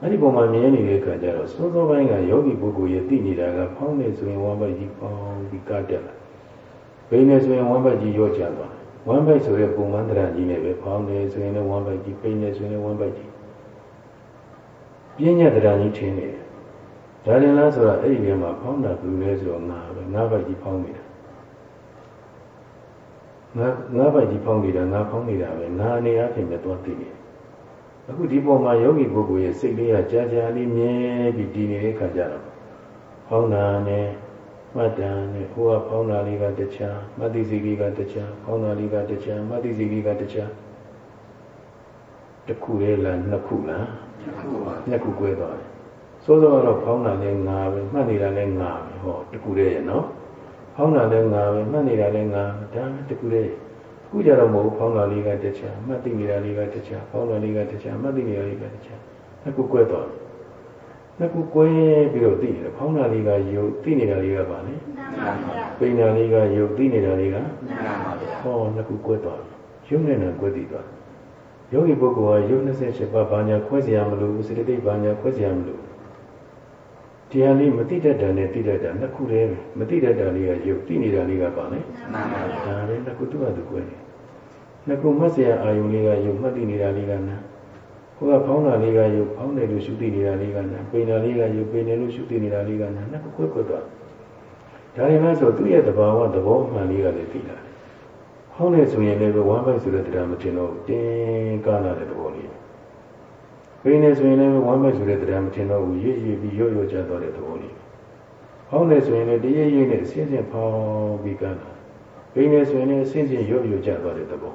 အဲ့ဒီပုံမှာမြဲနေတဲ့အခါကျတော့စိုးစိုးပိုင်းကယောဂီပုဂ္ဂိုလ်ရဲ့သိနေတာကဖောင်းတယ်ဆိုရင်ဝမ်းပိုက်ကြီးဖောင်းပြီးကတက်လာဘိနေဆိုရင်ဝမ်းပိုက်ကြီးရောချသွားဝမ်းပိုက်ဆိုတဲ့ပုံမှန်တရားကြီးနဲ့ပဲဖောင်းတယ်ဆိုရင်လည်းဝမ်းပိုက်ကြီးပိနေဆိုရင်လည်းဝမ်းပိုက်ကြီးပြင်းညက်တရားကြီးထင်းနေတယ် ဒါရင်လားဆိုတာအဲ့ဒီထဲမှာဖောင်းတာဘူးလဲဆိုတော့ငါပဲငါပိုက်ကြီးဖောင်းနေတာငါငါပိုက်ကြီးဖောင်းနေတာငါဖောင်းနေတာပဲငါအနေအချင်းပဲသွားသိနေတယ်အခုဒီပုံမှာယောဂီပုဂ္ဂိုလ်ရဲ့စိတ်လေးကကြာကြာလေးမြဲပြီးတည်နေတဲ့ခါကျတော့ဖောင်းတာနဲ့မှတ်တမ်းနဲ့ဟိုကဖောင်းတာလေးကတခြားမသိစိတ်လေးကတခြားဖောင်းတာလေးကတခြားမသိစိတ်လေးကတခြားတစ်ခုလေးလားနှစ်ခုလားအခုပါနှစ်ခု꿰သွားတယ် စိုးစောကတော့ဖောင်းတာလည်းငါပဲမှတ်နေတာလည်းငါပဲဟောတစ်ခုလေးရဲ့နော်ဖောင်းတာလည်းငါပဲမှတ်နေတာလည်းငါဒါတစ်ခုလေး ခုကြတော့မဟုတ်ဖောင်းလာလေးကတခြားမှတ်သိနေတာလေးကတခြားဖောင်းလာလေးကတခြားမှတ်သိနေတာလေးကတခြားအခုကွဲသွားတယ်နှစ်ခုကွဲပြီးတော့သိနေတယ်ဖောင်းတာလေးကယုတ်သိနေတာလေးကပါလေပိန်တာလေးကယုတ်သိနေတာလေးကဟောနှစ်ခုကွဲသွားတယ်ယုတ်နဲ့နဲ့ကွဲသိသွားတယ်ယောဂီပုဂ္ဂိုလ်ကယုတ်28ပါးဘာညာခွဲเสียရမလို့စေတသိက်ဘာညာခွဲเสียရမလို့ တရားလေးမသိတတ်တာနဲ့သိတတ်တာနှစ်ခုတည်းမသိတတ်တာလေးကရုပ်သိနေတာလေးကပါလေမှန်ပါဘူးဒါလည်းနှစ်ခုတူတာတူကွဲတယ်နှစ်ခုမှတ်စရာအာယုံလေးကရုပ်မှတ်သိနေတာလေးကနာကိုကဖောင်းတာလေးကရုပ်ဖောင်းတယ်လို့ရှုသိနေတာလေးကနာပိန်တာလေးကရုပ်ပိန်တယ်လို့ရှုသိနေတာလေးကနာနှစ်ခုကွဲကွဲသွားဒါရင်လဲဆိုသူ့ရဲ့သဘာဝသဘောမှန်လေးကလည်းသိလာတယ်ဖောင်းတယ်ဆိုရင်လည်းဝမ်းပိုက်ဆိုတဲ့တရားမတင်တော့ဘူးတင်းကားလာတဲ့သဘောလေး ပိန်နေဆိုရင်လည်းဝမ်းပိုက်ဆိုတဲ့တရားမတင်တော့ဘူးရွရွပြီးရွရွကျသွားတဲ့သဘောလေးဟောင်းနေဆိုရင်လည်းတရရိပ်နဲ့အစင်းစင်းဖောင်းပြီးကားလာပိန်နေဆိုရင်လည်းအစင်းစင်းရွရွကျသွားတဲ့သဘော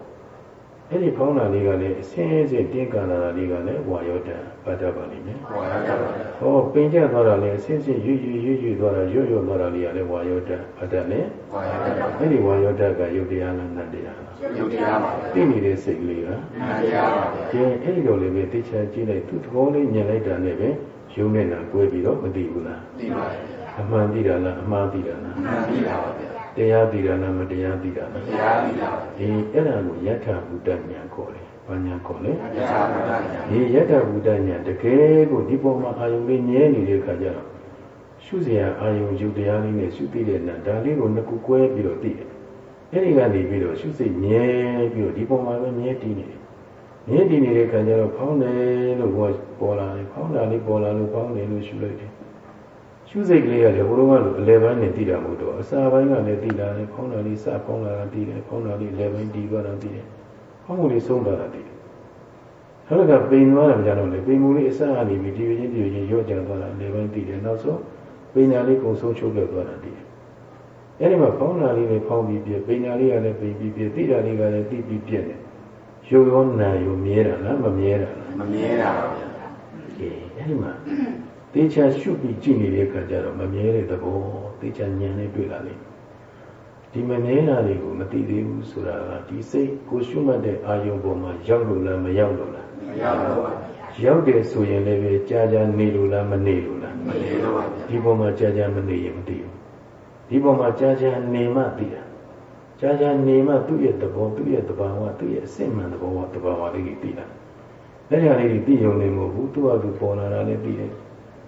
အဲ့ဒီဖောင်းတာလေးကလည်းအစင်းစင်းတင်းကန်လာတာလေးကလည်းဝါယောတံပတ်တတ်ပါလိမ့်မယ်ဝါယောတံဟောပင်ကျသွားတာလည်းအစင်းစင်းရွရွရွရွသွားတာရွရွသွားတာလေးကလည်းဝါယောတံပတ်တတ်နဲ့ဝါယောတံအဲ့ဒီဝါယောတကယုတ်တရားလားနတ်တရားလားယုတ်တရားပါသိနေတဲ့စိတ်ကလေးကနတ်တရားပါကျင်းအဲ့ဒီလိုလေးပဲသိချာကြည့်လိုက်သူ့သဘောလေးမြင်လိုက်တာနဲ့ပဲယုံနေတာကိုယ်ပြီးတော့မသိဘူးလားသိပါရဲ့အမှန်သိတာလားအမှားသိတာလားအမှန်သိတာပါဗျာ တရားသိတာလားမတရားသိတာလားတရားသိတာဒီအဲ့ဒါကိုယထာဘုဒ္ဓဉာဏ်ခေါ်တယ်။ဘာဉာဏ်ခေါ်လဲယထာဘုဒ္ဓဉာဏ်ဒီယထာဘုဒ္ဓဉာဏ်တကယ်ကိုဒီပုံမှာအာယုံလေးမြဲနေတဲ့အခါကျတော့ရှုစရာအာယုံယူတရားလေးနဲ့ရှုသိတဲ့နာဒါလေးကိုနှစ်ခုကွဲပြီးတော့သိတယ်။အဲ့ဒီကနေပြီးတော့ရှုစိတ်မြဲပြီးတော့ဒီပုံမှာပဲမြဲတည်နေတယ်။မြဲတည်နေတဲ့အခါကျတော့ဖောင်းတယ်လို့ပေါ်လာတယ်။ဖောင်းတာလေးပေါ်လာလို့ဖောင်းတယ်လို့ရှုလိုက်တယ်။ ရှုစိတ်ကလေးကလည်းဘုရောကလိုအလယ်ပိုင်းနဲ့တည်တာမဟုတ်တော့အစာပိုင်းကလည်းတည်လာတယ်ဖောင်းတာလေးစဖောင်းလာတာတည်တယ်ဖောင်းတာလေးအလယ်ပိုင်းတည်သွားတာတည်တယ်ဖောင်းမှုလေးဆုံးသွားတာတည်တယ်နောက်ကပိန်သွားတာကြတော့လေပိန်မှုလေးအစကနေပြီးဒီပြင်းဒီပြင်းရော့ကြသွားတာအလယ်ပိုင်းတည်တယ်နောက်ဆုံးပိန်ညာလေးကုံဆုံးချုပ်ခဲ့သွားတာတည်တယ်အဲဒီမှာဖောင်းတာလေးနဲ့ဖောင်းပြီးပြပိန်ညာလေးကလည်းပိန်ပြီးပြတည်တာလေးကလည်းတည်ပြီးပြက်တယ်ရုပ်ရောနာရောမြဲတာလားမမြဲတာလားမမြဲတာပါဗျာအေးအဲဒီမှာ တေချာရှုပြီးကြည့်နေတဲ့အခါကျတော့မမြဲတဲ့သဘောတေချာဉာဏ်နဲ့တွေ့လာလိမ့်မယ်ဒီမမြဲတာတွေကိုမသိသေးဘူးဆိုတာကဒီစိတ်ကိုရှုမှတ်တဲ့အာယုံပေါ်မှာရောက်လို့လားမရောက်လို့လားမရောက်ပါဘူးရောက်တယ်ဆိုရင်လည်းပဲကြာကြာနေလို့လားမနေလို့လားမနေလို့ပါဒီပေါ်မှာကြာကြာမနေရင်မသိဘူးဒီပေါ်မှာကြာကြာနေမှသိတာကြာကြာနေမှသူ့ရဲ့သဘောသူ့ရဲ့သဘာဝသူ့ရဲ့အစစ်မှန်သဘောဝသဘာဝလေးကြီးသိလာအဲ့ဒီဟာလေးကြီးသိရုံနဲ့မဟုတ်ဘူးသူ့ဟာသူပေါ်လာတာလည်းသိတယ်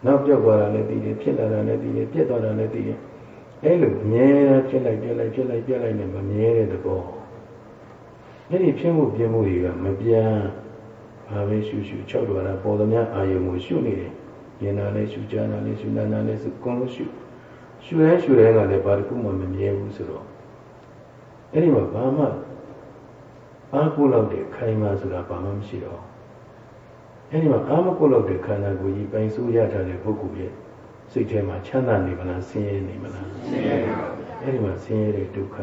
နောက်ပြောက်သွားတာလည်းသိတယ်ဖြစ်လာတာလည်းသိတယ်ပြက်သွားတာလည်းသိတယ်အဲ့လိုမြဲဖြစ်လိုက်ပြက်လိုက်ဖြစ်လိုက်ပြက်လိုက်နဲ့မမြဲတဲ့သဘောအဲ့ဒီဖြစ်မှုပြင်းမှုတွေကမပြန်ဘာပဲရှုရှု၆တော်တာပေါ်သမျှအာယုံကိုရှုနေတယ်ဉာဏ်နာလည်းရှုကြနာလည်းရှုနာနာလည်းစုကုန်းလို့ရှုရှုရဲရှုရဲကလည်းဘာတစ်ခုမှမမြဲဘူးဆိုတော့အဲ့ဒီမှာဘာမှအားကိုးလောက်တဲ့ခိုင်မာဆိုတာဘာမှမရှိတော့ အဲဒီမှာအာမကုလို့တဲ့ခန္ဓာကိုယ်ကြီးပိုင်ဆိုးရထားတဲ့ပုဂ္ဂိုလ်ရဲ့စိတ်ထဲမှာချမ်းသာနေမလားဆင်းရဲနေမလားဆင်းရဲပါဘူးအဲဒီမှာဆင်းရဲတဲ့ဒုက္ခ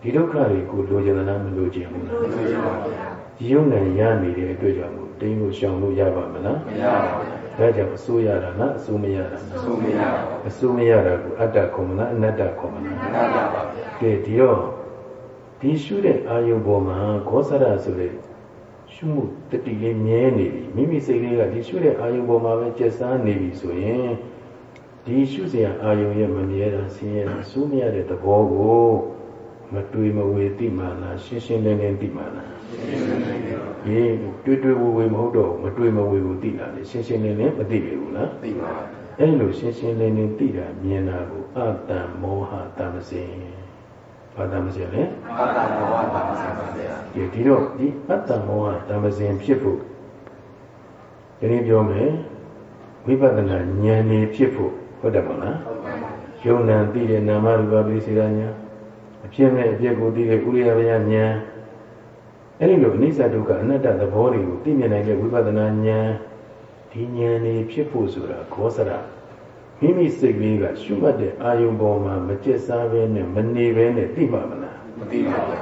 ဒီဒုက္ခတွေကိုလိုချင်လားမလိုချင်ဘူးလားမလိုချင်ပါဘူးရုံနဲ့ရနေတဲ့အတွက်ကြောင့်မို့တင်းကိုရှောင်လို့ရပါမလားမရပါဘူးဒါကြောင့်အစိုးရတာလားအစိုးမရတာလားအစိုးမရပါဘူးအစိုးမရတာကိုအတ္တခေါ်မလားအနတ္တခေါ်မလားအနတ္တပါဗျာကဲဒီတော့ဒီရှုတဲ့အာယုဘောမှာဂောသရဆိုတဲ့ ရှုမှုတတိလေးမြဲနေပြီမိမိစိတ်လေးကဒီရှုတဲ့အာယုံပေါ်မှာပဲကျက်စားနေပြီဆိုရင်ဒီရှုစရာအာယုံရဲ့မမြဲတာဆင်းရဲတာစိုးမရတဲ့သဘောကိုမတွေ့မဝေသိမှလားရှင်းရှင်းလင်းလင်းသိမှလားရှင်းရှင်းလင်းလင်းဒီတွေ့တွေ့ဝေဝေမဟုတ်တော့မတွေ့မဝေကိုသိတာလေရှင်းရှင်းလင်းလင်းမသိပြီဘူးလားသိပါပါအဲ့လိုရှင်းရှင်းလင်းလင်းသိတာမြင်တာကိုအတ္တမောဟတမစင် ဘာတမစင်လဲအတ္တမောဟတမစင်ပါဗျာဒီဒီတော့ဒီအတ္တမောဟတမစင်ဖြစ်ဖို့ဒီနေ့ပြောမယ်ဝိပဿနာဉာဏ်နေဖြစ်ဖို့ဟုတ်တယ်မလားယုံနာသိတဲ့နာမရူပပိစိရညာအဖြစ်နဲ့အပြည့်ကိုသိတဲ့ဥရိယဗျာဉာဏ်အဲ့ဒီလိုအနိစ္စဒုက္ခအနတ္တသဘောတွေကိုသိမြင်နိုင်တဲ့ဝိပဿနာဉာဏ်ဒီဉာဏ်နေဖြစ်ဖို့ဆိုတာခောစရ မိမိစိတ်လေးကရှုမှတ်တဲ့အာယုံပေါ်မှာမကျက်စားဘဲနဲ့မနေဘဲနဲ့သိမှမလားမသိပါဘူး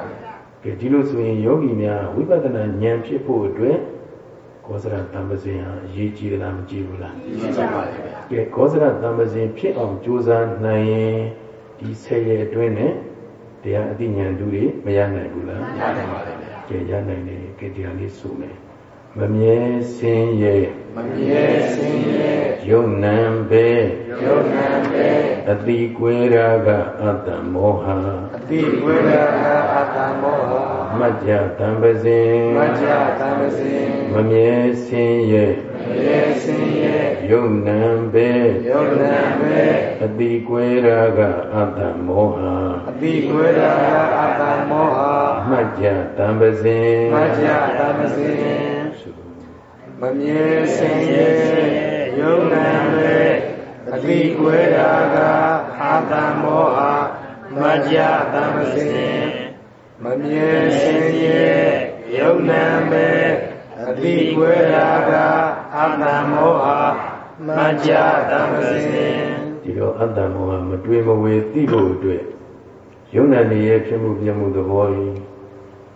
။ကဲဒီလိုဆိုရင်ယောဂီများဝိပဿနာဉာဏ်ဖြစ်ဖို့အတွက်ကောသရတံပဇင်ဟာအရေးကြီးလားမကြီးဘူးလားအရေးကြီးပါလေဗျာ။ကဲကောသရတံပဇင်ဖြစ်အောင်ကြိုးစားနိုင်ရင်ဒီဆယ်ရက်အတွင်းနဲ့တရားအသိဉာဏ်တူတွေမရနိုင်ဘူးလားရနိုင်ပါလေဗျာကြည်ရနိုင်တယ်ကဲတရားလေးဆိုမယ် မမြဲစင်းရဲ့ မမြဲစင်းရဲ့ ယုံနံပဲ ယုံနံပဲ အတိကွေရာကအတ္တမောဟ အတိဝေဒနာအတ္တမောဟ မัจจတံပစင် မัจจသံသင် မမြဲစင်းရဲ့ မမြဲစင်းရဲ့ ယုံနံပဲ ယုံနံပဲ အတိကွေရာကအတ္တမောဟ အတိဝေဒနာအတ္တမောဟ မัจจတံပစင် မัจจသံသင် မမြဲစင်ရဲ့ယုံနာပဲအတိကွဲတာကအာတမောဟမတ္တသံစဉ်မမြဲစင်ရဲ့ယုံနာပဲအတိကွဲတာကအာတမောဟမတ္တသံစဉ်ဒီတော့အတ္တမောဟမတွေးမဝေသိဖို့အတွက်ယုံနာနေရဲ့ဖြစ်မှုပြမှုသဘောကြီး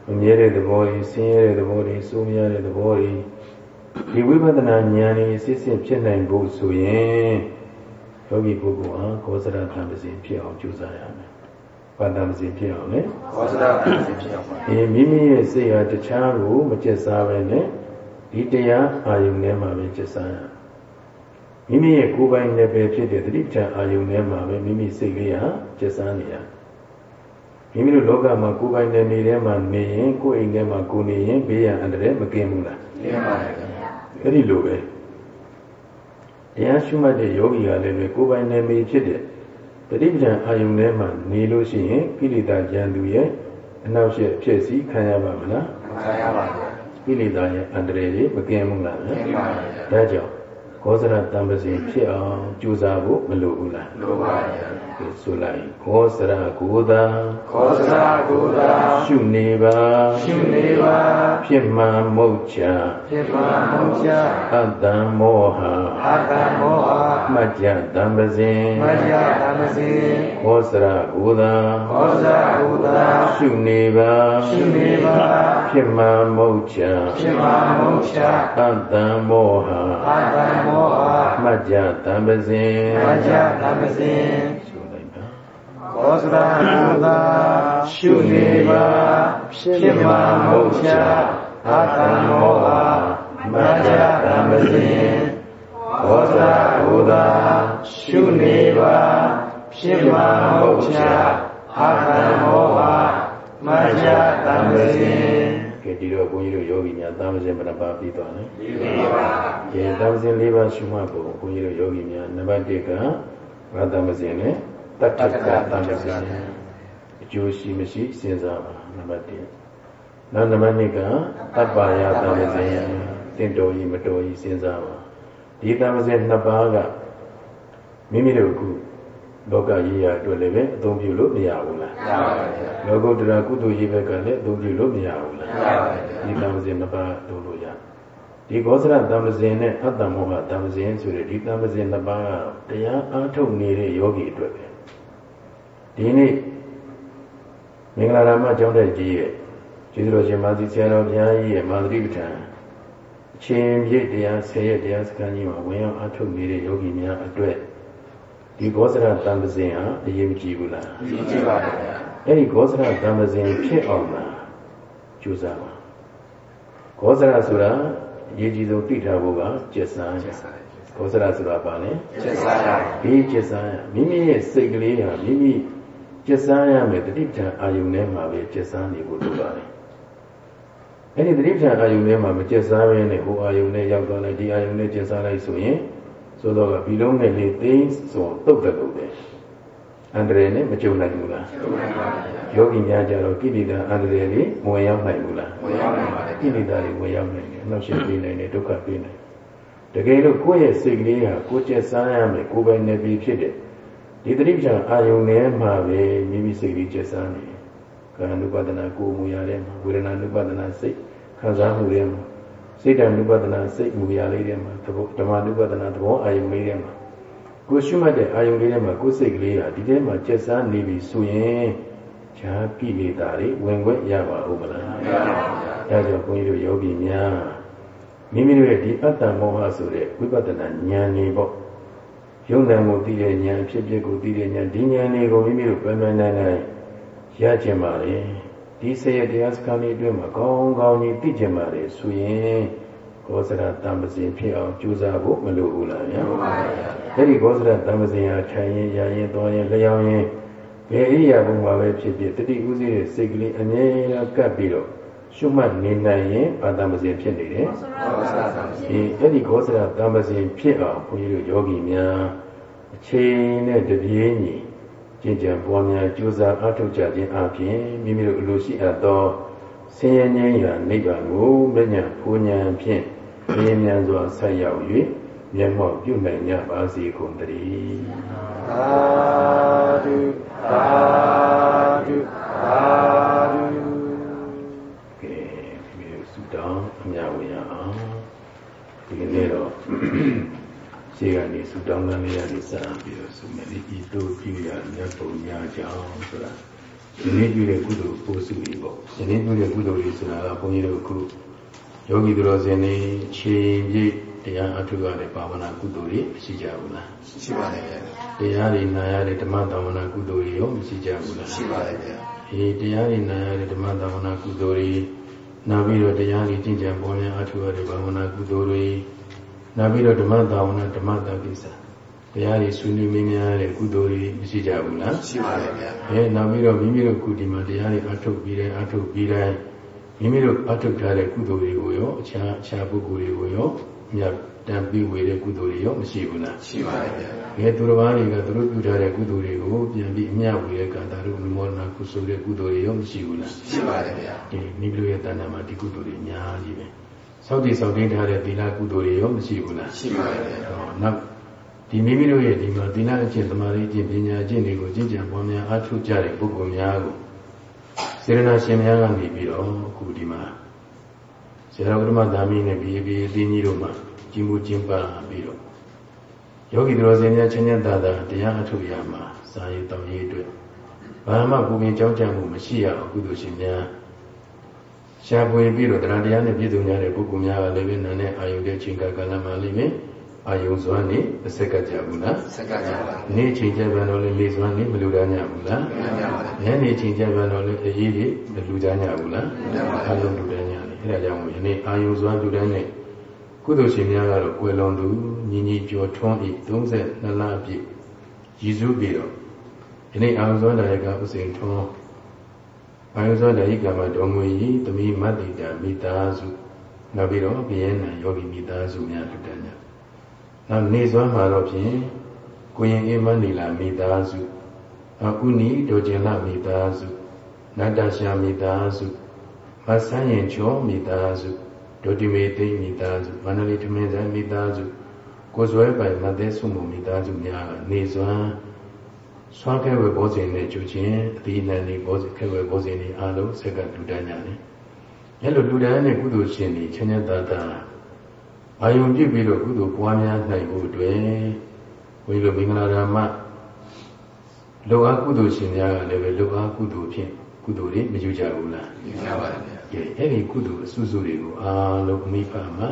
မမြဲတဲ့သဘောကြီးဆင်းရဲတဲ့သဘောကြီးစိုးမြဲတဲ့သဘောကြီး ဒီဝိပဿနာဉာဏ်ကြီးစစ်စစ်ဖြစ်နိုင်ဖို့ဆိုရင်ယောဂီပုဂ္ဂိုလ်ဟာကောသရသံပစဉ်ဖြစ်အောင်ကြိုးစားရမယ်။ဘာသံပစဉ်ဖြစ်အောင်လဲဘောဇရာအဖြစ်ဖြစ်အောင်ပါ။ဒီမိမိရဲ့စိတ်ဟာတခြားကိုမကျက်စားပဲနဲ့ဒီတရားအာယုန်ထဲမှာပဲကျက်စားရ။မိမိရဲ့ကိုယ်ပိုင်နယ်ပယ်ဖြစ်တဲ့တတိပ္ပံအာယုန်ထဲမှာပဲမိမိစိတ်လေးဟာကျက်စားနေရ။မိမိတို့လောကမှာကိုယ်ပိုင်နယ်မြေထဲမှာနေရင်ကိုယ်အိမ်ထဲမှာကိုယ်နေရင်ဘေးရန်အန္တရာယ်မကင်းဘူးလား။ကျင်းပါလေခင်ဗျာ အဲ့ဒီလိုပဲတရားရှုမှတ်တဲ့ယောဂီကလည်းပဲကိုယ်ပိုင်နယ်မြေဖြစ်တဲ့တတိပ္ပံအာယုန်ထဲမှာနေလို့ရှိရင်ကိလေသာကြံသူရဲ့အနောက်ရှက်ဖြစ်စီခံရပါမလားမခံရပါဘူးကိလေသာရဲ့အန္တရာယ်တွေမကင်းဘူးလားကျင်းပါလေဒါကြောင့် ခောဇရတံပစဉ်ဖြစ်အောင်ကြိုးစားဖို့မလိုဘူးလားလိုပါလေဒီဆိုလိုက်ခောဇရကိုသာခောဇရာကိုသာရှုနေပါရှုနေပါဖြစ်မှန်မုတ်ချဖြစ်ပါမုံချအတ္တမောဟအာတမောဟမှတ်ကြတံပစဉ်မัจจသံသင်ခောစရကိုသာခောဇရာကိုသာရှုနေပါရှုနေပါဖြစ်မှန်မုတ်ချဖြစ်ပါမုံချအတ္တမောဟအာတမောဟ မှတ်ကြတံပစဉ် မัจจသံသင် ဆိုလိုက်ပါ ခောဇရာကိုသာရှုနေပါဖြစ်ပါမုံချအာတမောဟမัจจသံသင်ခောဇရာကိုသာရှုနေပါဖြစ်ပါမုံချအာတမောဟမัจจသံသင် ကဲဒီတော့ဘုန်းကြီးတို့ယောဂီများတံပစဉ်ဘယ်နှပါးပြီးသွားလဲဒီလေးပါကဲတံပစဉ်၄ပါးရှုမှတ်ဖို့ဘုန်းကြီးတို့ယောဂီများနံပါတ်1ကဘာတံပစဉ်လဲတတ္တကတံပစဉ်အကျိုးရှိမရှိစဉ်းစားပါနံပါတ်1နောက်နံပါတ်2ကတပ္ပါယတံပစဉ်တင့်တော်ကြီးမတော်ကြီးစဉ်းစားပါဒီတံပစဉ်နှစ်ပါးကမိမိတို့အခု လောကကြီးရာအတွက်လည်းပဲအသုံးပြုလို့မရဘူးလားရပါပါဗျာလောကုတ္တရာကုသိုလ်ရေးဘက်ကလည်းအသုံးပြုလို့မရဘူးလားရပါပါဗျာဒီတံပစဉ်နှစ်ပါးသုံးလို့ရဒီဘောဇရတံပစဉ်နဲ့အတ္တမောဟတံပစဉ်ဆိုတဲ့ဒီတံပစဉ်နှစ်ပါးကတရားအားထုတ်နေတဲ့ယောဂီအတွက်ပဲဒီနေ့မင်္ဂလာရမကျောင်းတက်ကြီးရဲ့ကျေးဇူးတော်ရှင်မာသီဆရာတော်ဘုရားကြီးရဲ့မာသတိပဋ္ဌာန်အချင်းပြည့်တရားဆယ်ရက်တရားစခန်းကြီးမှာဝင်ရောက်အားထုတ်နေတဲ့ယောဂီများအတွက် ဒီဘောဇရတံပစဉ်ဟာအရေးမကြီးဘူးလားဒီကြည့်ပါလေဗျာအဲ့ဒီဂောဇရဓမ္မစဉ်ဖြစ်အောင်လားကြိုးစားပါဂောဇရဆိုတာအရေးကြီးဆုံးသိထားဖို့ကကျက်စားရဂောဇရဆိုတာဘာလဲကျက်စားရဒီကျက်စားရမိမိရဲ့စိတ်ကလေးဟာမိမိကျက်စားရမယ်တတိပ္ပံအာယုန်ထဲမှာပဲကျက်စားနေဖို့လိုပါတယ်အဲ့ဒီတတိပ္ပံအာယုန်ထဲမှာမကျက်စားဘဲနဲ့ဟိုအာယုန်နဲ့ရောက်သွားလိုက်ဒီအာယုန်နဲ့ကျက်စားလိုက်ဆိုရင် သို့တော့ကဘီလုံးနဲ့လေးသိန်းစွန်တုတ်တယ်လို့ပဲအန္တရာယ်နဲ့မကြုံနိုင်ဘူးလားကျုပ်နိုင်ပါလေဗျာယောဂီများကြတော့ကိလေသာအန္တရာယ်တွေမဝင်ရောက်နိုင်ဘူးလားဝင်ရောက်နိုင်ပါလေကိလေသာတွေဝင်ရောက်နိုင်တယ်အနောက်ရှင်းပေးနိုင်တယ်ဒုက္ခပေးနိုင်တယ်တကယ်လို့ကိုယ့်ရဲ့စိတ်ကလေးဟာကိုယ်ကျက်စားရမယ်ကိုယ်ပိုင်နေပြီဖြစ်တဲ့ဒီတိပ္ပံအာယုန်ထဲမှာပဲမိမိစိတ်လေးကျက်စားနေတယ်ကာယ ानु ပဒနာကိုယ်မူရတဲ့မှာဝေဒနာ ानु ပဒနာစိတ်ခံစားမှုတွေမှာ စိတ်တ ानु ပဒနာစိတ်မူရလေးတွေမှာသဘောဓမ္မ ानु ပဒနာသဘောအာယုန်လေးတွေမှာကိုယ်ရှုမှတ်တဲ့အာယုန်လေးတွေမှာကိုယ်စိတ်ကလေးဟာဒီထဲမှာကျက်စားနေပြီဆိုရင်ခြားကိလေသာတွေဝင်ခွင့်ရပါဦးမလားမရပါဘူးဗျာဒါကြောင့်ဘုန်းကြီးတို့ယောဂီများမိမိတို့ရဲ့ဒီအတ္တမောဟဆိုတဲ့ဝိပဿနာဉာဏ်နေပေါ့ယုံနာမှုသိတဲ့ဉာဏ်ဖြစ်ဖြစ်ကိုသိတဲ့ဉာဏ်ဒီဉာဏ်တွေကိုမိမိတို့ပြန်ပြန်နိုင်နိုင်ရကျင်ပါလေ ဒီဆရာတရားစခန်းလေးအတွင်းမှာကောင်းကောင်းကြီးသိကျင်ပါလေဆိုရင်ကောသရတံပစဉ်ဖြစ်အောင်ကြိုးစားဖို့မလိုဘူးလားဗျာအဲ့ဒီကောသရတံပစဉ်ဟာထိုင်ရင်ရရင်သွားရင်လျောင်းရင်ဘယ်ဣရိယာပုမှာပဲဖြစ်ဖြစ်တတိဥသိရဲ့စိတ်ကလေးအမြဲတမ်းကပ်ပြီးတော့ရှုမှတ်နေနိုင်ရင်ဘာတံပစဉ်ဖြစ်နေတယ်ဒီအဲ့ဒီကောသရတံပစဉ်ဖြစ်အောင်ဘုန်းကြီးတို့ယောဂီများအချိန်နဲ့တပြေးညီ ကျင့်ကြံပွားများကြိုးစားအားထုတ်ကြခြင်းအပြင်မိမိတို့အလိုရှိအပ်သောဆင်းရဲငြိမ်းရာနိဗ္ဗာန်ကိုမဉ္ဇဉ်ဖူးဉဏ်ဖြင့်မြင်မြန်စွာဆက်ရောက်၍မျက်မှောက်ပြုနိုင်ကြပါစေကုန်သတည်းသာဓုသာဓုသာဓုကဲဒီလိုဆုတောင်းအမြဝေရအောင်ဒီနေ့တော့ ခြေကနေဆုတောင်းတဲ့နေရာလေးစပြီးတော့ဆုမယ်ဒီတို့ပြုရမြတ်ပုံများကြောင်းဆိုတာဒီနေ့ပြုတဲ့ကုသိုလ်ပို့စုကြီးပေါ့ဒီနေ့ပြုတဲ့ကုသိုလ်ကြီးဆိုတာကဘုန်းကြီးတို့အခုယောဂီသူတော်စင်တွေခြေပြည့်တရားအထုရတဲ့ဘာဝနာကုသိုလ်တွေရှိကြဘူးလားရှိပါတယ်ဗျာတရားတွေနာရတဲ့ဓမ္မတာဝနာကုသိုလ်တွေရောမရှိကြဘူးလားရှိပါတယ်ဗျာအေးတရားတွေနာရတဲ့ဓမ္မတာဝနာကုသိုလ်တွေနောက်ပြီးတော့တရားတွေကျင့်ကြံပေါ်များအထုရတဲ့ဘာဝနာကုသိုလ်တွေ နောက်ပြီးတော့ဓမ္မတာဝနာဓမ္မတကိစ္စတရားတွေဆွေးနွေးမင်းများတဲ့ကုသိုလ်တွေမရှိကြဘူးလားရှိပါတယ်ဗျာအဲနောက်ပြီးတော့မိမိတို့ကုဒီမှာတရားတွေအထုတ်ပြီးတဲ့အထုတ်ပြီးတိုင်းမိမိတို့အထုတ်ထားတဲ့ကုသိုလ်တွေကိုရောအခြားအခြားပုဂ္ဂိုလ်တွေကိုရောမြတ်တန်ပြီးဝေတဲ့ကုသိုလ်တွေရောမရှိဘူးလားရှိပါတယ်ဗျာ။ငယ်သူတော်ဘာတွေကသူတို့ပြုထားတဲ့ကုသိုလ်တွေကိုပြန်ပြီးအမြတ်ဝေတဲ့ကံတာတို့နမောနာကုသိုလ်တဲ့ကုသိုလ်တွေရောမရှိဘူးလားရှိပါတယ်ဗျာ။ဒီမိမိတို့ရဲ့တဏ္ဍာမှာဒီကုသိုလ်တွေအများကြီးပဲ။ စောင့်တည်ဆောင်တင်းထားတဲ့သီလကုသိုလ်တွေရောမရှိဘူးလားရှိပါတယ်ဗျာ။နောက်ဒီမိမိတို့ရဲ့ဒီမှာသီလအကျင့်သမာဓိအကျင့်ပညာအကျင့်တွေကိုကျင့်ကြံပွားများအားထုတ်ကြတဲ့ပုဂ္ဂိုလ်များကိုစေရနာရှင်များကနေပြီးတော့အခုဒီမှာဆရာတော်ဓမ္မသာမီနဲ့ဘီဘီအသင်းကြီးတို့မှာကြီးမှုကျင်းပပြီးတော့ယောဂီတော်စင်များချင်းချင်းသာသာတရားအထုတ်ရမှာစာရေးတောင်းရေးအတွက်ဘာမှပူပင်ကြောင်းကြမှုမရှိရအောင်ကုသိုလ်ရှင်များ ရှားပွေပြီးတော့တရားတရားနဲ့ပြည့်စုံကြတဲ့ပုဂ္ဂိုလ်များကလည်းပဲနာနဲ့အာယုတဲ့ချိန်ကကာလမှာလည်းပဲအာယုစွမ်းနေအစက်ကကြဘူးလားစက်ကကြပါနေ့ချိန်ကြပြန်တော့လည်းလေစွမ်းနေမလူဒန်းကြဘူးလားမကြပါဘူးညနေချိန်ကြပြန်တော့လည်းအေးကြီးမလူဒန်းကြဘူးလားမကြပါဘူးအလုံးလူဒန်းကြတယ်အဲဒါကြောင့်မို့ယနေ့အာယုစွမ်းလူဒန်းနဲ့ကုသိုလ်ရှင်များကတော့ကွယ်လွန်သူညီညီကျော်ထွန်းဤ32လပြည့်ရည်စူးပြီးတော့ယနေ့အာယုစွမ်းတရားကဥစဉ်ထွန်း အာယုစွမ်းတရားကမှာတော်မူ၏သမီးမတ္တိတာမိသားစုနောက်ပြီးတော့ဘုရင်နံယောဂီမိသားစုများလူတန်းကြနောက်နေစွမ်းမှာတော့ဖြင့်ကိုရင်အေးမနီလာမိသားစုအခုနီဒေါ်ကျင်လာမိသားစုနတ်တရှာမိသားစုမဆန်းရင်ချောမိသားစုဒုတိမေသိမိသားစုမန္တလေးထမင်းဆိုင်မိသားစုကိုဇွဲပိုင်မသက်စုမှုမိသားစုများနေစွမ်း ဆွမ်းခဲဝေဘောဇင်နဲ့ကျူချင်းအတိအနန္ဒီဘောဇင်ခဲဝေဘောဇင်တွေအားလုံးစက်ကလူတန်းကြတယ်။အဲလိုလူတန်းတဲ့ကုသိုလ်ရှင်တွေချမ်းချမ်းသာသာအာယုံပြည့်ပြီးတော့ကုသိုလ်ပွားများနိုင်ဖို့အတွက်ဝိလိုမင်္ဂလာဓမ္မလောအားကုသိုလ်ရှင်များကလည်းပဲလောအားကုသိုလ်ဖြင့်ကုသိုလ်တွေမယူကြဘူးလားယူကြပါတယ်ကဲအဲ့ဒီကုသိုလ်အစုစုတွေကိုအားလုံးအမိဖမှာ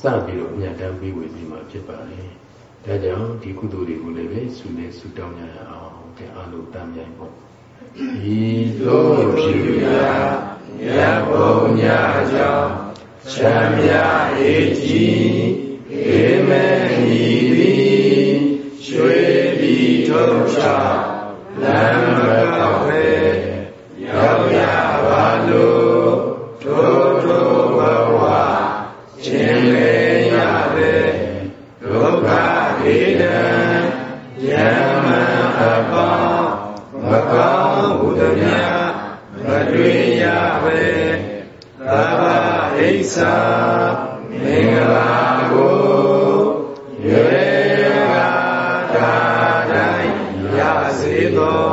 စပြီးတော့အမြတ်တမ်းပြီးဝေပြီးမှဖြစ်ပါလေ ဒါကြောင့်ဒီကုသိုလ်တွေကိုလည်းပဲဆုနေဆုတောင်းကြရအောင်ကဲအားလုံးတမ်းမြိုင်ပေါ့ဤသို့ဖြစ်ရာမြတ်ဘုံညာကြောင့်ချမ်းမြအေးကြီးဧမေဤသည်ရွှေပြီးထုတ်ချလမ်းမကောက်ပဲရောက်ရပါလို့ ဣစ္ဆာမင်္ဂလာကိုရေကာတာတိုင်းရစေသော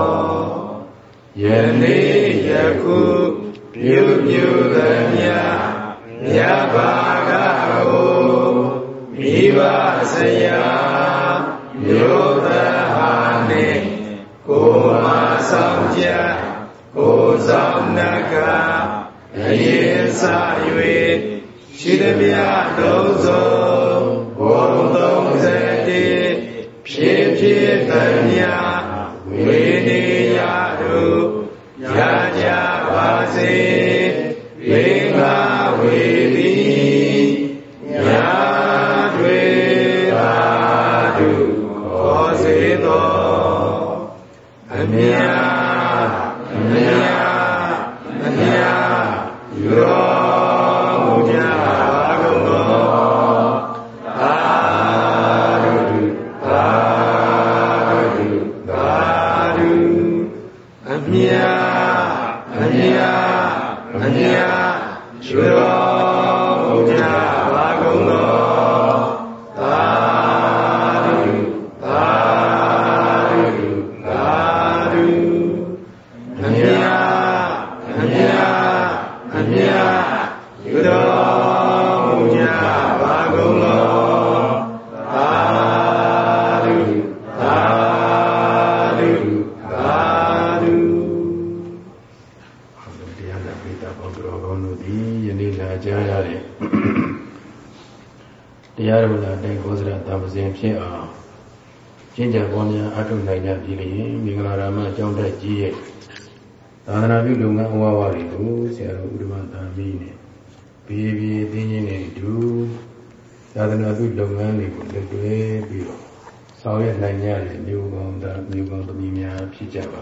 ယနေ့ယခုပြုပြုသမျှမြတ်ဘာကကိုမိဘဆရာမြို့သားဟာနှင့်ကိုမဆောင်ကြကိုဆောင်နက အရင်စ၍ရှိသမျှလုံးစုံဘုံ31ဖြစ်ဖြစ်သမျှဝေ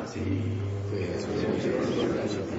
ကော